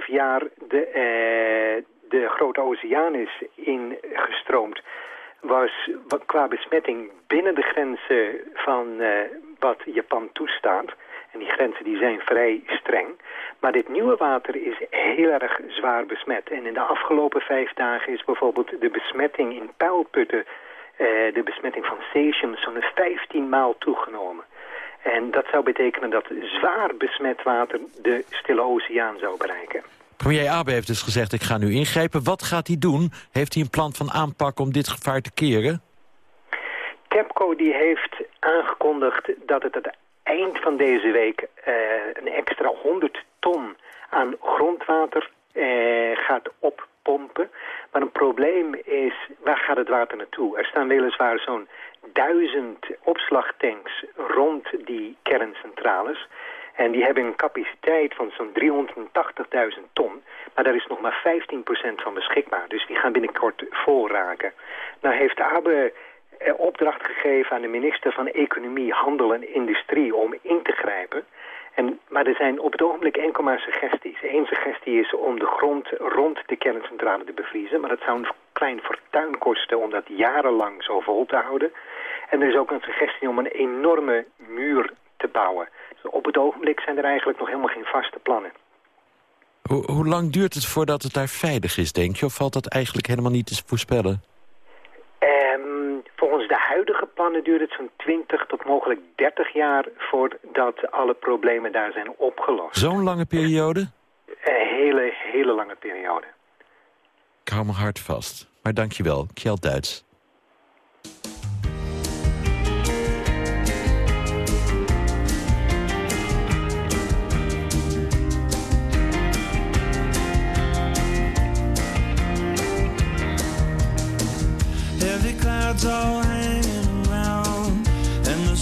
[SPEAKER 15] 2,5 jaar de, eh, de grote oceaan is ingestroomd... was qua besmetting binnen de grenzen van eh, wat Japan toestaat... En die grenzen die zijn vrij streng. Maar dit nieuwe water is heel erg zwaar besmet. En in de afgelopen vijf dagen is bijvoorbeeld de besmetting in pijlputten... Eh, de besmetting van cesium zo'n 15 maal toegenomen. En dat zou betekenen dat zwaar besmet water de Stille Oceaan zou bereiken.
[SPEAKER 6] Premier Abe heeft dus gezegd, ik ga nu ingrijpen. Wat gaat hij doen? Heeft hij een plan van aanpak om dit gevaar te keren?
[SPEAKER 15] TEPCO die heeft aangekondigd dat het het eind van deze week uh, een extra 100 ton aan grondwater uh, gaat oppompen. Maar een probleem is, waar gaat het water naartoe? Er staan weliswaar zo'n duizend opslagtanks rond die kerncentrales. En die hebben een capaciteit van zo'n 380.000 ton. Maar daar is nog maar 15% van beschikbaar. Dus die gaan binnenkort vol raken. Nou heeft Abe eh, opdracht gegeven aan de minister van Economie, Handel en Industrie om in te grijpen. En, maar er zijn op het ogenblik enkel maar suggesties. Eén suggestie is om de grond rond de kerncentrale te bevriezen. Maar dat zou een klein fortuin kosten om dat jarenlang zo vol te houden. En er is ook een suggestie om een enorme muur te bouwen. Dus op het ogenblik zijn er eigenlijk nog helemaal geen vaste plannen.
[SPEAKER 6] Hoe lang duurt het voordat het daar veilig is, denk je? Of valt dat eigenlijk helemaal niet te voorspellen?
[SPEAKER 15] Plannen duurt het zo'n 20 tot mogelijk 30 jaar voordat alle problemen daar zijn opgelost.
[SPEAKER 6] Zo'n lange periode?
[SPEAKER 15] Een hele, hele lange periode.
[SPEAKER 6] Ik hou mijn hart vast. Maar dankjewel, Kjeld Duits.
[SPEAKER 16] clouds all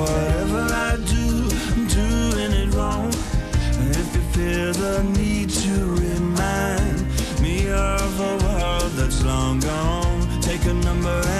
[SPEAKER 16] Whatever I do, I'm doing it wrong. And if you feel the need to remind me of a world that's long gone, take a number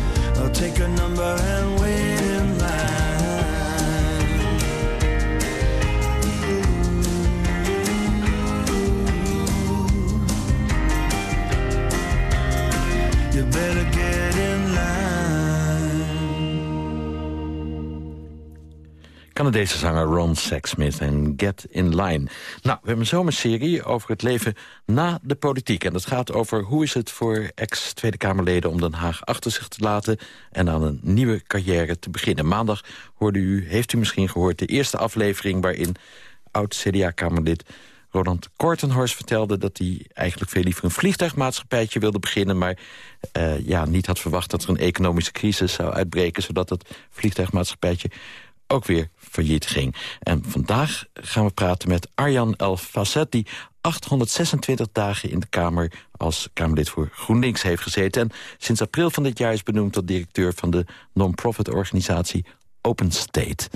[SPEAKER 16] I'll take a number and wait in line.
[SPEAKER 6] Canadese zanger Ron Sexsmith en Get in Line. Nou, we hebben een zomerserie over het leven na de politiek. En dat gaat over hoe is het voor ex-Tweede Kamerleden... om Den Haag achter zich te laten en aan een nieuwe carrière te beginnen. Maandag hoorde u, heeft u misschien gehoord, de eerste aflevering... waarin oud-CDA-Kamerlid Roland Kortenhorst vertelde dat hij eigenlijk veel liever een vliegtuigmaatschappijtje wilde beginnen... maar eh, ja, niet had verwacht dat er een economische crisis zou uitbreken... zodat het vliegtuigmaatschappijtje ook weer failliet ging. En vandaag gaan we praten met Arjan El Facet... die 826 dagen in de Kamer als Kamerlid voor GroenLinks heeft gezeten... en sinds april van dit jaar is benoemd tot directeur... van de non-profit organisatie Open State.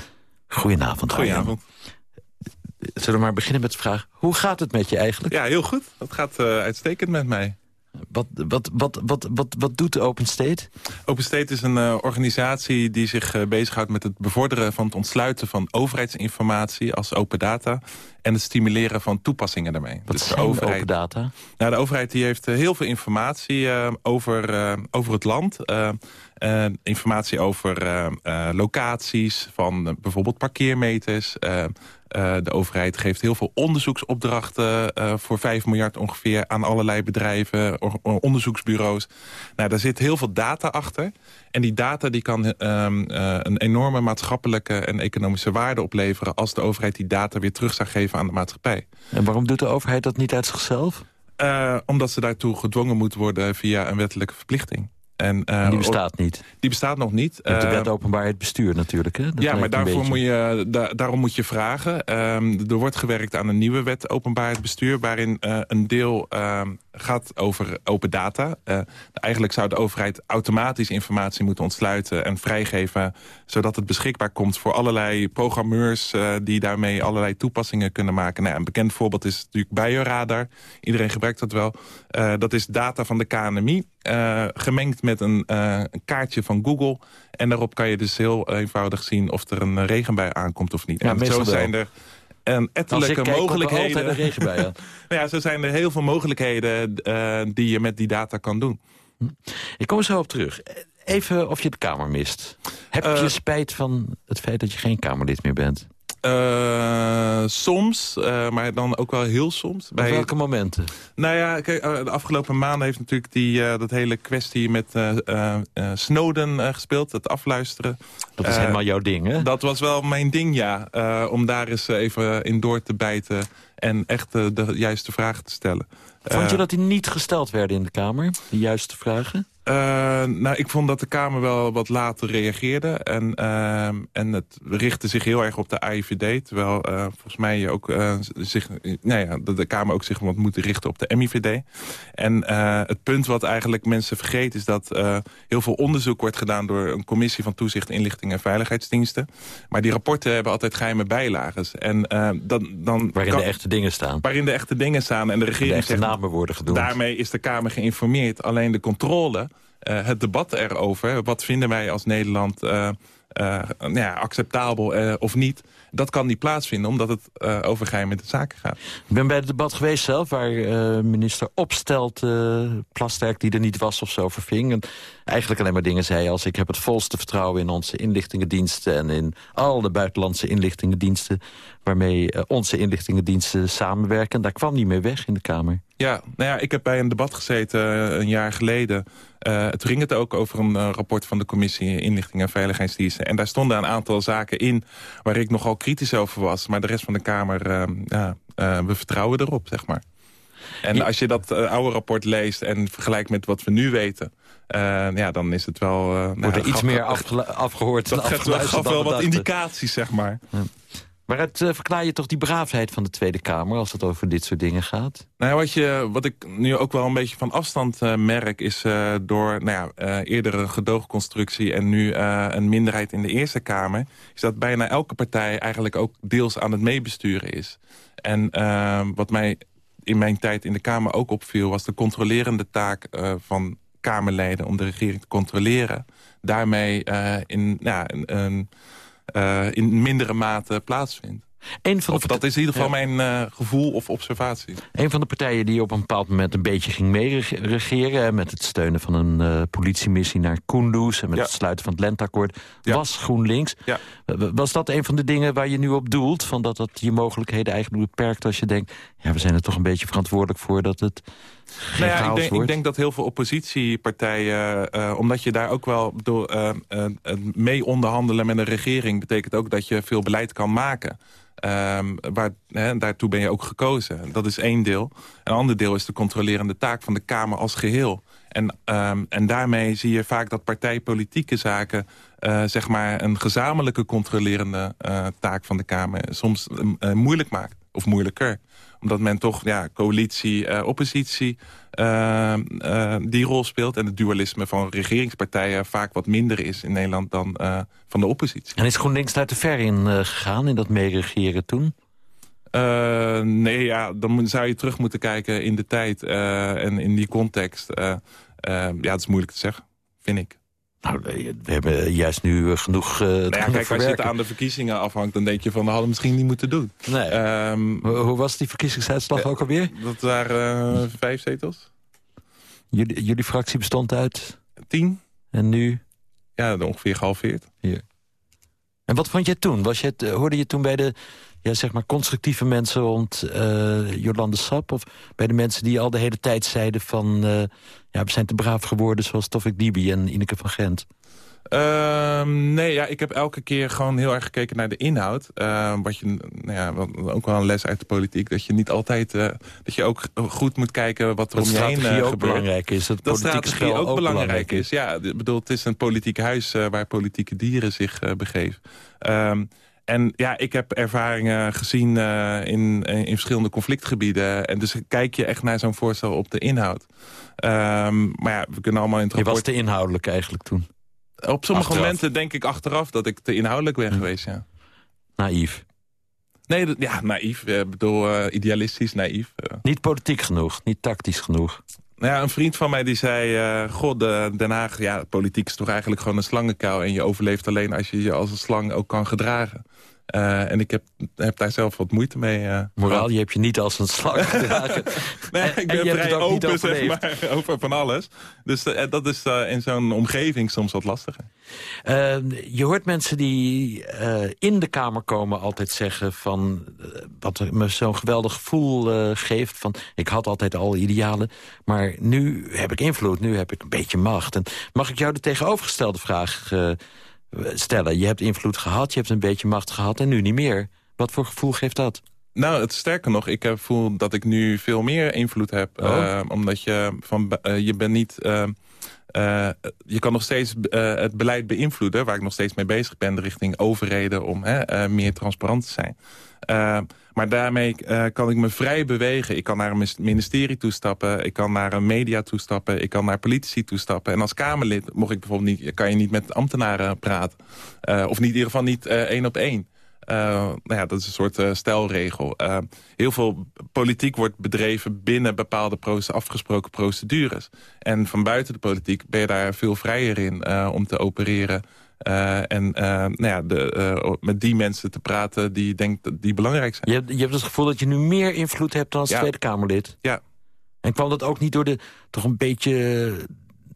[SPEAKER 6] Goedenavond, Arjan.
[SPEAKER 17] Goedenavond.
[SPEAKER 6] Zullen we maar beginnen met de vraag... hoe gaat het met je eigenlijk?
[SPEAKER 17] Ja, heel goed. Het gaat uh, uitstekend met mij.
[SPEAKER 6] Wat, wat, wat, wat, wat, wat doet Open State?
[SPEAKER 17] Open State is een uh, organisatie die zich uh, bezighoudt met het bevorderen van het ontsluiten van overheidsinformatie als open data en het stimuleren van toepassingen daarmee.
[SPEAKER 6] Wat dus de overheid, open data?
[SPEAKER 17] Nou, de overheid die heeft uh, heel veel informatie over, over het land. Informatie over locaties van bijvoorbeeld parkeermeters, uh, de overheid geeft heel veel onderzoeksopdrachten... Voor 5 miljard ongeveer aan allerlei bedrijven, onderzoeksbureaus. Nou, daar zit heel veel data achter. En die data die kan een enorme maatschappelijke en economische waarde opleveren... als de overheid die data weer terug zou geven aan de maatschappij.
[SPEAKER 6] En waarom doet de overheid dat niet uit zichzelf?
[SPEAKER 17] Omdat ze daartoe gedwongen moet worden via een wettelijke verplichting.
[SPEAKER 6] En, uh, die bestaat niet?
[SPEAKER 17] Die bestaat nog niet.
[SPEAKER 6] Je hebt de wet openbaarheid bestuur natuurlijk. Hè? Dat
[SPEAKER 17] ja, maar daarvoor moet je, da daarom moet je vragen. Um, er wordt gewerkt aan een nieuwe wet openbaarheid bestuur... waarin uh, een deel uh, gaat over open data. Eigenlijk zou de overheid automatisch informatie moeten ontsluiten... en vrijgeven, zodat het beschikbaar komt voor allerlei programmeurs... Die daarmee allerlei toepassingen kunnen maken. Nou, een bekend voorbeeld is natuurlijk Bioradar. Iedereen gebruikt dat wel. Dat is data van de KNMI, uh, gemengd met een, uh, een kaartje van Google. En daarop kan je dus heel eenvoudig zien of er een regenbui aankomt of niet.
[SPEAKER 6] Ja,
[SPEAKER 17] en zo zijn er en ettelijke
[SPEAKER 6] kijk,
[SPEAKER 17] mogelijkheden.
[SPEAKER 6] Er regenbui aan.
[SPEAKER 17] nou ja, zo zijn er heel veel mogelijkheden uh, die je met die data kan doen.
[SPEAKER 6] Ik kom er zo op terug. Even of je de Kamer mist. Heb je spijt van het feit dat je geen Kamerlid meer bent?
[SPEAKER 17] Uh, soms, uh, maar dan ook wel heel soms.
[SPEAKER 6] Bij welke momenten?
[SPEAKER 17] Nou ja, kijk, uh, de afgelopen maanden heeft natuurlijk die, dat hele kwestie met Snowden gespeeld. Het afluisteren.
[SPEAKER 6] Dat is helemaal jouw ding, hè?
[SPEAKER 17] Dat was wel mijn ding, ja. om daar eens even in door te bijten. En echt de juiste vragen te stellen.
[SPEAKER 6] Vond je dat die niet gesteld werden in de Kamer, de juiste vragen?
[SPEAKER 17] Uh, nou, ik vond dat de Kamer wel wat later reageerde. En, uh, en het richtte zich heel erg op de AIVD. Terwijl uh, volgens mij ook, zich, nou ja, de, de, Kamer ook zich wat moet richten op de MIVD. En het punt wat eigenlijk mensen vergeten... is dat heel veel onderzoek wordt gedaan door een commissie van toezicht... inlichting en veiligheidsdiensten. Maar die rapporten hebben altijd geheime bijlages. En, dan, dan
[SPEAKER 6] waarin de echte dingen staan.
[SPEAKER 17] Waarin de echte dingen staan. En de regering
[SPEAKER 6] de
[SPEAKER 17] zegt,
[SPEAKER 6] namen worden genoemd.
[SPEAKER 17] Daarmee is de Kamer geïnformeerd. Alleen de controle uh, het debat erover. Wat vinden wij als Nederland uh, uh, nou ja, acceptabel of niet? Dat kan niet plaatsvinden, omdat het over geheime zaken gaat.
[SPEAKER 6] Ik ben bij het debat geweest zelf, waar minister Opstelt Plasterk... die er niet was of zo verving. En eigenlijk alleen maar dingen zei als... ik heb het volste vertrouwen in onze inlichtingendiensten... en in al de buitenlandse inlichtingendiensten... waarmee onze inlichtingendiensten samenwerken. Daar kwam niet meer weg in de Kamer.
[SPEAKER 17] Ja, nou ja, ik heb bij een debat gezeten een jaar geleden... Uh, het ging het ook over een uh, rapport van de commissie Inlichting en Veiligheidsdiensten. En daar stonden een aantal zaken in waar ik nogal kritisch over was. Maar de rest van de Kamer, uh, ja, we vertrouwen erop, zeg maar. En als je dat oude rapport leest en vergelijkt met wat we nu weten... ja, dan is het wel...
[SPEAKER 6] Wordt er nou, iets meer afgehoord
[SPEAKER 17] Dat gaf wel wat indicaties, zeg maar. Ja.
[SPEAKER 6] Maar het uh, verklaar je toch die braafheid van de Tweede Kamer... als het over dit soort dingen gaat?
[SPEAKER 17] Nou, wat, je, wat ik nu ook wel een beetje van afstand uh, merk... is uh, door nou ja, eerder een gedoogconstructie... en nu een minderheid in de Eerste Kamer... is dat bijna elke partij eigenlijk ook deels aan het meebesturen is. En wat mij in mijn tijd in de Kamer ook opviel... was de controlerende taak van Kamerleden om de regering te controleren. Daarmee in... Nou, een uh, in mindere mate plaatsvindt. Een van de of dat is in ieder geval mijn uh, gevoel of observatie.
[SPEAKER 6] Een van de partijen die op een bepaald moment een beetje ging meeregeren... met het steunen van een uh, politiemissie naar Kunduz... en met het sluiten van het lentakkoord, ja. was GroenLinks. Was dat een van de dingen waar je nu op doelt? Van dat dat je mogelijkheden eigenlijk beperkt als je denkt... ja, we zijn er toch een beetje verantwoordelijk voor dat het nou ja,
[SPEAKER 17] ik, denk, ik denk, dat heel veel oppositiepartijen... Uh, omdat je daar ook wel door uh, uh, mee onderhandelen met een regering... betekent ook dat je veel beleid kan maken. Um, waar, daartoe ben je ook gekozen. Dat is één deel. Een ander deel is de controlerende taak van de Kamer als geheel. En, um, en daarmee zie je vaak dat partijpolitieke zaken... zeg maar een gezamenlijke controlerende taak van de Kamer... soms moeilijk maakt, of moeilijker omdat men toch ja, coalitie, uh, oppositie uh, uh, die rol speelt. En het dualisme van regeringspartijen vaak wat minder is in Nederland dan van de oppositie.
[SPEAKER 6] En is GroenLinks daar te ver in gegaan, in dat meeregeren toen?
[SPEAKER 17] nee, ja, dan zou je terug moeten kijken in de tijd en in die context. ja, het is moeilijk te zeggen, vind ik.
[SPEAKER 6] Nou, we hebben juist nu eh, genoeg uh, nou
[SPEAKER 17] ja, Kijk, als je het aan de verkiezingen afhangt... dan denk je van, dat hadden we misschien niet moeten doen.
[SPEAKER 6] Nee. Um, Hoe was die verkiezingsuitslag ook alweer?
[SPEAKER 17] Dat waren uh, vijf zetels.
[SPEAKER 6] Jullie, jullie fractie bestond uit?
[SPEAKER 17] Tien.
[SPEAKER 6] En nu?
[SPEAKER 17] Ja, ongeveer gehalveerd.
[SPEAKER 6] Hier. En wat vond jij toen? Was je het, hoorde je toen bij de ja, zeg maar constructieve mensen rond uh, Jolande Sap... of bij de mensen die al de hele tijd zeiden van... Uh, ja, we zijn te braaf geworden zoals Tofik Dibi en Ineke van Gent?
[SPEAKER 17] Uh, nee, ja, ik heb elke keer gewoon heel erg gekeken naar de inhoud. Uh, wat je, nou ja, ook wel een les uit de politiek. Dat je niet altijd, uh, dat je ook goed moet kijken wat er om je heen
[SPEAKER 6] uh,
[SPEAKER 17] ook
[SPEAKER 6] belangrijk is. Dat,
[SPEAKER 17] dat strategie ook, ook, belangrijk is. is. Ja, ik bedoel, het is een politiek huis waar politieke dieren zich begeven. Um, en ja, ik heb ervaringen gezien uh, in, in verschillende conflictgebieden. En dus kijk je echt naar zo'n voorstel op de inhoud. Um, maar ja, we kunnen allemaal in het
[SPEAKER 6] rapport... Je was te inhoudelijk eigenlijk toen?
[SPEAKER 17] Op sommige momenten denk ik achteraf dat ik te inhoudelijk ben hm. geweest, ja.
[SPEAKER 6] Naïef?
[SPEAKER 17] Nee, ja, naïef. Ik bedoel, uh, idealistisch, naïef.
[SPEAKER 6] Niet politiek genoeg, niet tactisch genoeg.
[SPEAKER 17] Nou ja, een vriend van mij die zei... Uh, God, de, Den Haag, ja, politiek is toch eigenlijk gewoon een slangenkuil... en je overleeft alleen als je je als een slang ook kan gedragen. Uh, en ik heb, heb daar zelf wat moeite mee. Uh,
[SPEAKER 6] Moraal, je hebt je niet als een slang gedragen.
[SPEAKER 17] nee, ik ben vrij open zeg maar, over van alles. Dus uh, dat is in zo'n omgeving soms wat lastiger.
[SPEAKER 6] je hoort mensen die in de Kamer komen altijd zeggen... van wat me zo'n geweldig gevoel geeft... van ik had altijd al idealen, maar nu heb ik invloed. Nu heb ik een beetje macht. En mag ik jou de tegenovergestelde vraag stellen. Je hebt invloed gehad, je hebt een beetje macht gehad en nu niet meer. Wat voor gevoel geeft dat?
[SPEAKER 17] Nou, het sterker nog, ik voel dat ik nu veel meer invloed heb.
[SPEAKER 6] Oh.
[SPEAKER 17] Eh, omdat je, van, eh, je bent niet... eh, eh, je kan nog steeds eh, het beleid beïnvloeden... waar ik nog steeds mee bezig ben richting overheden... om hè, eh, meer transparant te zijn. Maar daarmee kan ik me vrij bewegen. Ik kan naar een ministerie toestappen. Ik kan naar een media toestappen. Ik kan naar politici toestappen. En als Kamerlid mocht ik bijvoorbeeld niet, kan je niet met ambtenaren praten. Of niet, in ieder geval niet één op één. Eh, nou ja, dat is een soort eh, stelregel. Eh, heel veel politiek wordt bedreven binnen bepaalde afgesproken procedures. En van buiten de politiek ben je daar veel vrijer in om te opereren. En nou ja, de, met die mensen te praten die denkt dat die belangrijk zijn.
[SPEAKER 6] Je hebt, je hebt het gevoel dat je nu meer invloed hebt dan als
[SPEAKER 17] Ja.
[SPEAKER 6] Tweede Kamerlid.
[SPEAKER 17] Ja.
[SPEAKER 6] En kwam dat ook niet door de toch een beetje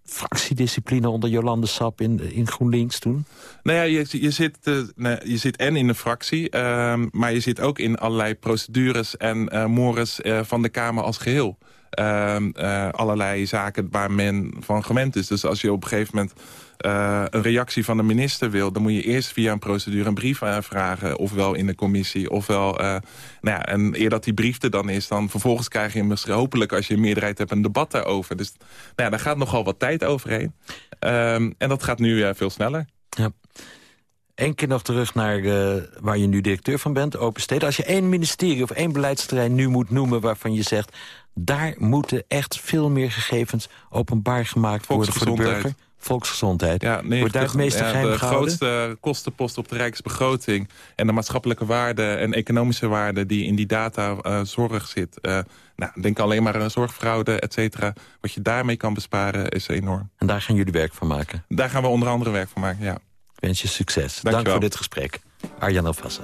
[SPEAKER 6] fractiediscipline onder Jolande Sap in, in GroenLinks toen?
[SPEAKER 17] Nou ja, je, je, zit, eh, nee, je zit en in een fractie, ehm, maar je zit ook in allerlei procedures en eh mores eh, van de Kamer als geheel. Ehm, eh, allerlei zaken waar men van gewend is. Dus als je op een gegeven moment eh, een reactie van de minister wil... dan moet je eerst via een procedure een brief eh, vragen. Ofwel in de commissie, ofwel... eh, nou ja, en eer dat die brief er dan is... dan vervolgens krijg je misschien hopelijk als je een meerderheid hebt... een debat daarover. Dus nou ja, daar gaat nogal wat tijd overheen. Ehm, en dat gaat nu eh, veel sneller.
[SPEAKER 6] Ja. Eén keer nog terug naar eh, waar je nu directeur van bent, Open Steden. Als je één ministerie of één beleidsterrein nu moet noemen... waarvan je zegt, daar moeten echt veel meer gegevens openbaar gemaakt worden voor de burger. Volksgezondheid.
[SPEAKER 17] Ja, nee,
[SPEAKER 6] Wordt daar het meeste
[SPEAKER 17] ja,
[SPEAKER 6] geheim
[SPEAKER 17] De
[SPEAKER 6] gehouden?
[SPEAKER 17] grootste kostenpost op de rijksbegroting... en de maatschappelijke waarde en economische waarde... die in die data eh, zorg zit. Eh, nou, denk alleen maar aan zorgfraude, et cetera. Wat je daarmee kan besparen is enorm.
[SPEAKER 6] En daar gaan jullie werk van maken?
[SPEAKER 17] Daar gaan we onder andere werk van maken, ja.
[SPEAKER 6] Ik wens je succes. Dank voor dit gesprek. Arjan Alvassa.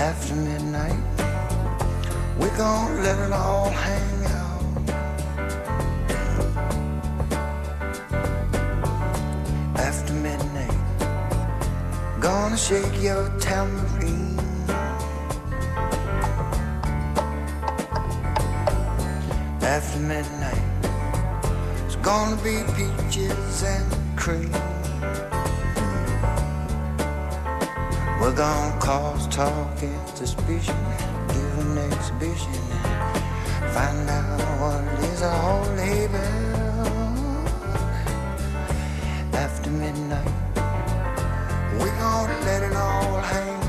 [SPEAKER 18] after midnight. We're gonna let it all hang out. After midnight, gonna shake your tambourine. After midnight, it's gonna be peaches and cream. We're gonna cause talk and suspicion, give an exhibition, find out what is is all about. After midnight, we're gonna let it all hang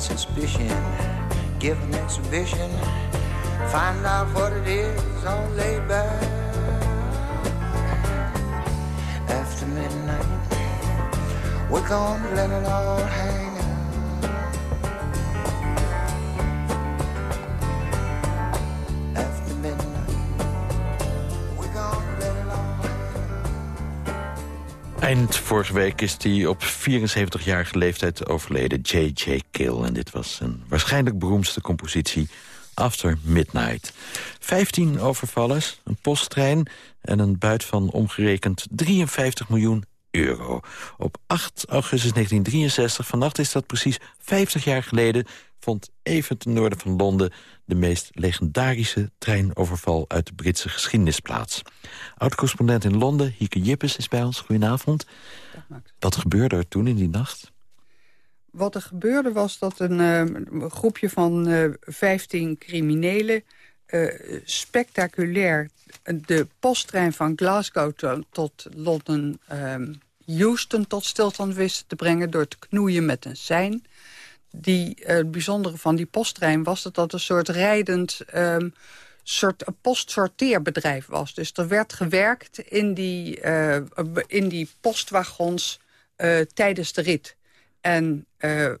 [SPEAKER 18] suspicion, give an exhibition, find out what it is laid back. After midnight, we're gonna let it all hang
[SPEAKER 6] Eind vorige week is hij op 74-jarige leeftijd overleden, J.J. Kill. En dit was zijn waarschijnlijk beroemdste compositie, After Midnight. 15 overvallers, een posttrein en een buit van omgerekend 53 miljoen euro. Op 8 augustus 1963, vannacht is dat precies 50 jaar geleden... vond even ten noorden van Londen de meest legendarische treinoverval uit de Britse geschiedenis plaats. Oud-correspondent in Londen, Hieke Jippes, is bij ons. Goedenavond. Wat gebeurde er toen in die nacht?
[SPEAKER 19] Wat er gebeurde was dat een eh, groepje van eh 15 criminelen... eh, spectaculair de posttrein van Glasgow to- tot Londen ehm, Houston tot stilstand wisten te brengen... door te knoeien met een sein. Die, het bijzondere van die posttrein was dat dat een soort rijdend... Um, soort postsorteerbedrijf was. Dus er werd gewerkt in die, uh, in die postwagons uh, tijdens de rit. En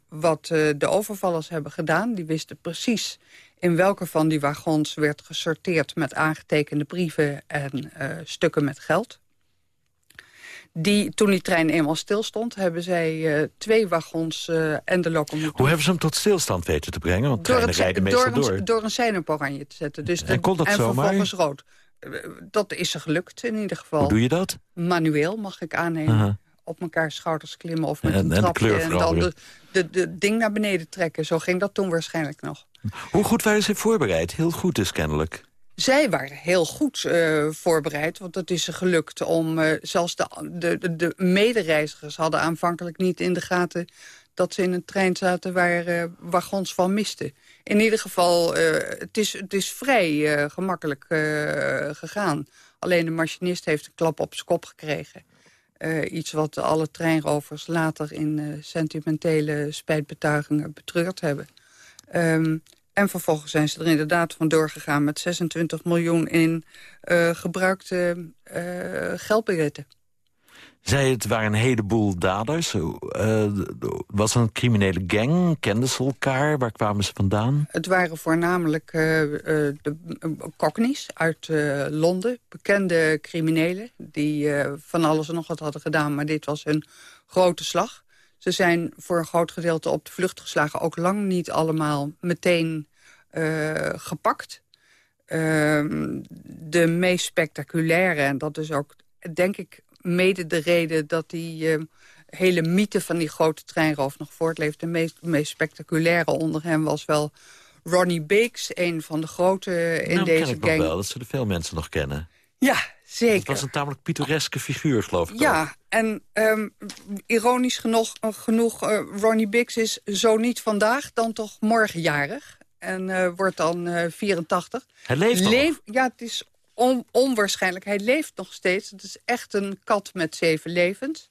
[SPEAKER 19] wat de overvallers hebben gedaan, die wisten precies in welke van die wagons werd gesorteerd met aangetekende brieven en stukken met geld. Die, toen die trein eenmaal stilstond, hebben zij uh, twee wagons uh, en de locomotief...
[SPEAKER 6] Hoe hebben ze hem tot stilstand weten te brengen? Want door treinen rijden meestal
[SPEAKER 19] door.
[SPEAKER 6] door.
[SPEAKER 19] Een, door een sein op oranje te zetten. Dus
[SPEAKER 6] en kon dat
[SPEAKER 19] en
[SPEAKER 6] zomaar?
[SPEAKER 19] vervolgens rood. Dat is er gelukt in ieder geval.
[SPEAKER 6] Hoe doe je dat?
[SPEAKER 19] Manueel mag ik aannemen. Op elkaar schouders klimmen of met
[SPEAKER 6] en,
[SPEAKER 19] een
[SPEAKER 6] en
[SPEAKER 19] trapje. En, dan de, de, de ding naar beneden trekken. Zo ging dat toen waarschijnlijk nog.
[SPEAKER 6] Hoe goed waren ze voorbereid? Heel goed dus kennelijk.
[SPEAKER 19] Zij waren heel goed uh, voorbereid, want het is ze gelukt om... Uh, zelfs de, de, de, de, medereizigers hadden aanvankelijk niet in de gaten... dat ze in een trein zaten waar uh, wagons van misten. In ieder geval, het, is, het is vrij gemakkelijk gegaan. Alleen de machinist heeft een klap op zijn kop gekregen. iets wat alle treinrovers later in sentimentele spijtbetuigingen betreurd hebben. Um, en vervolgens zijn ze er inderdaad van doorgegaan met 26 miljoen in uh, gebruikte uh, geldbiljetten.
[SPEAKER 6] Zij het waren een heleboel daders. Uh, was een criminele gang? Kenden ze elkaar? Waar kwamen ze vandaan?
[SPEAKER 19] Het waren voornamelijk de cockneys uit Londen. Bekende criminelen die van alles en nog wat hadden gedaan. Maar dit was een grote slag. Ze zijn voor een groot gedeelte op de vlucht geslagen. Ook lang niet allemaal meteen uh, gepakt. Uh, de meest spectaculaire, en dat is ook denk ik mede de reden... dat die uh, hele mythe van die grote treinroof nog voortleeft. De meest, meest spectaculaire onder hem was wel Ronnie Bakes, een van de grote in
[SPEAKER 6] nou,
[SPEAKER 19] deze
[SPEAKER 6] ken ik
[SPEAKER 19] gang.
[SPEAKER 6] Wel, dat zullen veel mensen nog kennen.
[SPEAKER 19] Ja, zeker.
[SPEAKER 6] Het was een tamelijk pittoreske figuur, geloof ik
[SPEAKER 19] Ja,
[SPEAKER 6] ook.
[SPEAKER 19] en um, ironisch genoeg, genoeg uh, Ronnie Biggs is zo niet vandaag, dan toch morgenjarig. En uh, wordt dan uh, 84.
[SPEAKER 6] Hij leeft
[SPEAKER 19] Leef, Ja, het is on, onwaarschijnlijk. Hij leeft nog steeds. Het is echt een kat met zeven levens.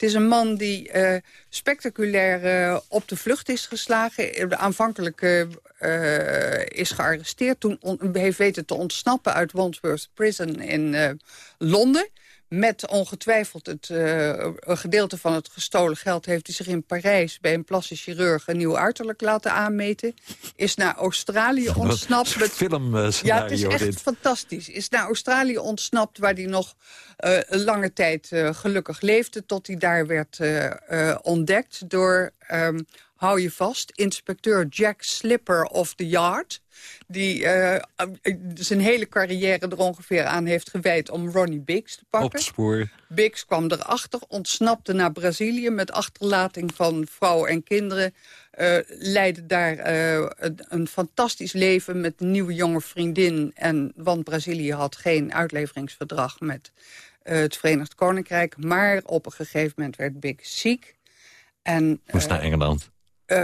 [SPEAKER 19] Het is een man die uh, spectaculair uh, op de vlucht is geslagen. Aanvankelijk uh, is gearresteerd. Toen heeft weten te ontsnappen uit Wandsworth Prison in Londen. Met ongetwijfeld het uh, gedeelte van het gestolen geld... heeft hij zich in Parijs bij een plastisch chirurg een nieuw uiterlijk laten aanmeten. Is naar Australië ontsnapt.
[SPEAKER 6] Met film uh,
[SPEAKER 19] Ja, het is echt dit. fantastisch. Is naar Australië ontsnapt waar hij nog uh, een lange tijd gelukkig leefde... tot hij daar werd ontdekt door... Um, hou je vast, inspecteur Jack Slipper of the Yard... die uh, zijn hele carrière er ongeveer aan heeft gewijd om Ronnie Biggs te pakken.
[SPEAKER 6] Op het spoor.
[SPEAKER 19] Biggs kwam erachter, ontsnapte naar Brazilië... met achterlating van vrouw en kinderen. Uh, leidde daar uh, een, een, fantastisch leven met een nieuwe jonge vriendin. En, want Brazilië had geen uitleveringsverdrag met het Verenigd Koninkrijk. Maar op een gegeven moment werd Biggs ziek. En,
[SPEAKER 6] Moest naar Engeland.
[SPEAKER 19] Uh,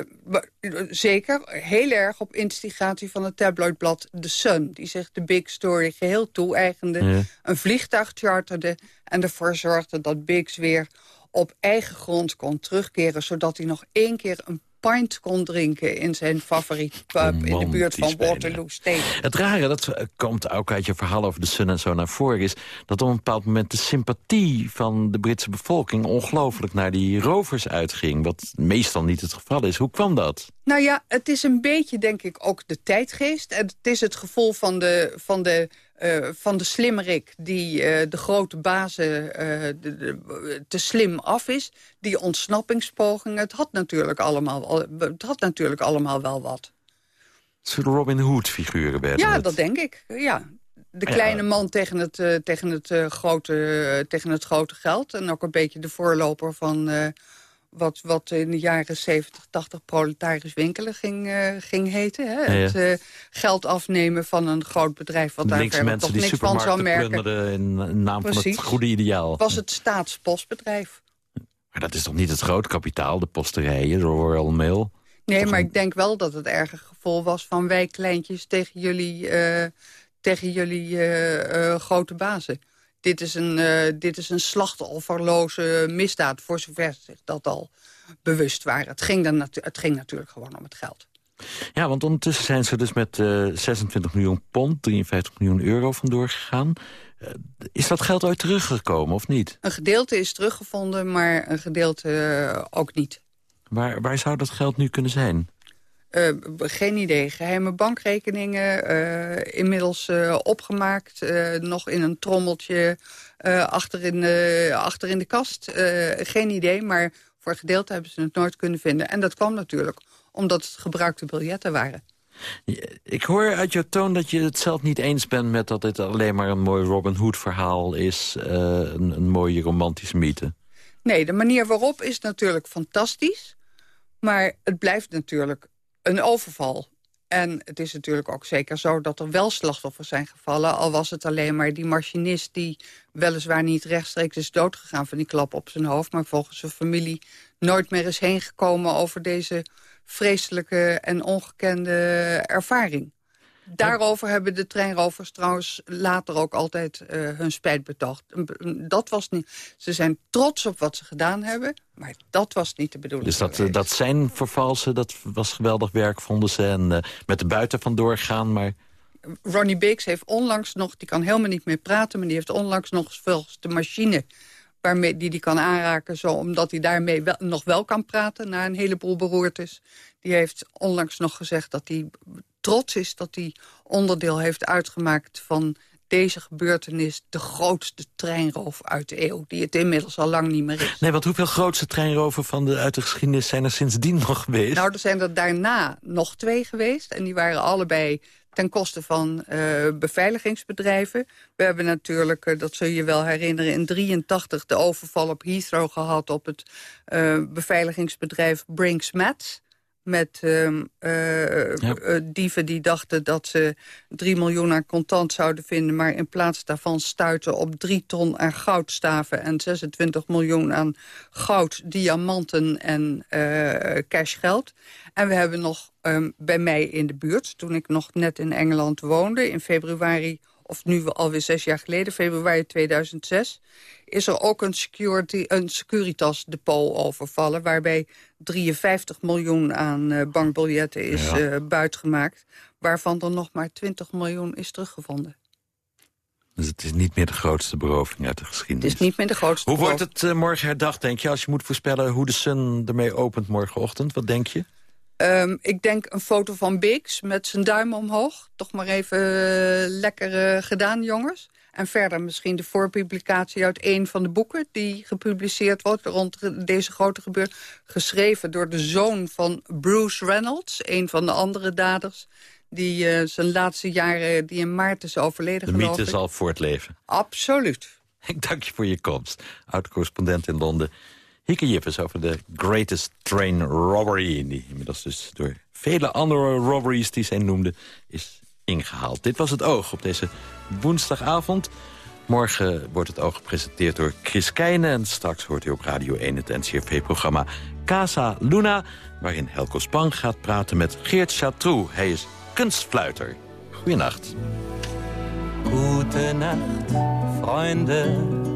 [SPEAKER 19] zeker, heel erg op instigatie van het tabloidblad The Sun. Die zich de Big Story geheel toe-eigende, ja. een vliegtuig charterde... en ervoor zorgde dat Biggs weer op eigen grond kon terugkeren... zodat hij nog één keer een pint kon drinken in zijn favoriete pub... in de buurt van Waterloo Station.
[SPEAKER 6] Het rare, dat komt ook uit je verhaal over de Sun en zo naar voren... is dat op een bepaald moment de sympathie van de Britse bevolking... ongelooflijk naar die rovers uitging, wat meestal niet het geval is. Hoe kwam dat?
[SPEAKER 19] Nou ja, het is een beetje, denk ik, ook de tijdgeest. En het is het gevoel van de, van de, uh, van de slimmerik die uh, de grote bazen uh, de, de, te slim af is. Die ontsnappingspogingen, het had natuurlijk allemaal, het had natuurlijk allemaal wel wat.
[SPEAKER 6] Robin Hood figuren werden
[SPEAKER 19] Ja,
[SPEAKER 6] het?
[SPEAKER 19] dat denk ik, ja. De kleine ja. man tegen het, tegen, het, grote, tegen het grote geld. En ook een beetje de voorloper van wat, wat in de jaren 70, 80 proletarisch winkelen ging, uh, ging heten. Hè?
[SPEAKER 6] Ja, ja.
[SPEAKER 19] Het uh, geld afnemen van een groot bedrijf wat daar verder toch
[SPEAKER 6] die
[SPEAKER 19] niks van zou merken.
[SPEAKER 6] in, in naam
[SPEAKER 19] Precies.
[SPEAKER 6] van het goede ideaal.
[SPEAKER 19] was het staatspostbedrijf.
[SPEAKER 6] Maar dat is toch niet het groot kapitaal, de posterijen, de Royal Mail?
[SPEAKER 19] Nee, toch maar een... ik denk wel dat het erger gevoel was van wij kleintjes tegen jullie, uh, tegen jullie grote bazen. Dit is een, uh, dit is een slachtofferloze misdaad... voor zover ze zich dat al bewust waren. Het ging, dan het ging natuurlijk gewoon om het geld.
[SPEAKER 6] Ja, want ondertussen zijn ze dus met uh, 26 miljoen pond, 53 miljoen euro vandoor gegaan. Uh, is dat geld ooit teruggekomen of niet?
[SPEAKER 19] Een gedeelte is teruggevonden, maar een gedeelte ook niet.
[SPEAKER 6] Waar, waar zou dat geld nu kunnen zijn?
[SPEAKER 19] Uh, geen idee. Geheime bankrekeningen, uh, inmiddels uh, opgemaakt. nog in een trommeltje achter, in de, achter in de kast. geen idee, maar voor een gedeelte hebben ze het nooit kunnen vinden. En dat kwam natuurlijk omdat het gebruikte biljetten waren.
[SPEAKER 6] Ik hoor uit jouw toon dat je het zelf niet eens bent met dat dit alleen maar een mooi Robin Hood verhaal is. een, een mooie romantische mythe.
[SPEAKER 19] Nee, de manier waarop is natuurlijk fantastisch. Maar het blijft natuurlijk een overval. En het is natuurlijk ook zeker zo dat er wel slachtoffers zijn gevallen... al was het alleen maar die machinist die weliswaar niet rechtstreeks is doodgegaan... van die klap op zijn hoofd, maar volgens zijn familie nooit meer is heen gekomen... over deze vreselijke en ongekende ervaring. Daarover hebben de treinrovers trouwens later ook altijd uh, hun spijt betoogd. Dat was niet. Ze zijn trots op wat ze gedaan hebben, maar dat was niet de bedoeling.
[SPEAKER 6] Dus dat, dat zijn vervalsen, dat was geweldig werk, vonden ze. En uh, met de buiten vandoor gaan, maar...
[SPEAKER 19] Ronnie Biggs heeft onlangs nog, die kan helemaal niet meer praten... maar die heeft onlangs nog volgens de machine waarmee die die kan aanraken... Zo, omdat hij daarmee wel, nog wel kan praten na een heleboel beroertes. Die heeft onlangs nog gezegd dat hij trots is dat hij onderdeel heeft uitgemaakt van deze gebeurtenis de grootste treinroof uit de eeuw... die het inmiddels al lang niet meer is.
[SPEAKER 6] Nee, want hoeveel grootste treinroven van de, uit de geschiedenis zijn er sindsdien nog geweest?
[SPEAKER 19] Nou, er zijn er daarna nog twee geweest. En die waren allebei ten koste van uh, beveiligingsbedrijven. We hebben natuurlijk, uh, dat zul je wel herinneren... in 83 de overval op Heathrow gehad op het uh, beveiligingsbedrijf Brinks Mats met uh, uh, dieven die dachten dat ze 3 miljoen aan contant zouden vinden... maar in plaats daarvan stuiten op 3 ton aan goudstaven... en 26 miljoen aan goud, diamanten en uh, cashgeld. En we hebben nog um, bij mij in de buurt, toen ik nog net in Engeland woonde... in februari of nu alweer zes jaar geleden, februari 2006... is er ook een, security, een Securitas depot overvallen... waarbij 53 miljoen aan uh, bankbiljetten is ja. uh, buitgemaakt... waarvan er nog maar 20 miljoen is teruggevonden.
[SPEAKER 6] Dus het is niet meer de grootste beroving uit de geschiedenis.
[SPEAKER 19] Het is niet meer de grootste
[SPEAKER 6] Hoe wordt het uh, morgen herdacht, denk je? Als je moet voorspellen hoe de Sun ermee opent morgenochtend, wat denk je?
[SPEAKER 19] Um, ik denk een foto van Biggs met zijn duim omhoog. Toch maar even uh, lekker uh, gedaan, jongens. En verder misschien de voorpublicatie uit een van de boeken... die gepubliceerd wordt rond deze grote gebeur. Geschreven door de zoon van Bruce Reynolds, een van de andere daders... die uh, zijn laatste jaren, die in maart is overleden,
[SPEAKER 6] De mythe zal voortleven.
[SPEAKER 19] Absoluut.
[SPEAKER 6] Ik dank je voor je komst. Oud-correspondent in Londen. Hieke Jippes over de Greatest Train Robbery... die inmiddels dus door vele andere robberies die zij noemde... is ingehaald. Dit was het Oog op deze woensdagavond. Morgen wordt het Oog gepresenteerd door Chris Keijnen... en straks hoort u op Radio 1 het NCRV-programma Casa Luna... waarin Helco Spang gaat praten met Geert Chatroux. Hij is kunstfluiter. Goedenacht.
[SPEAKER 20] Gute Nacht, Freunde.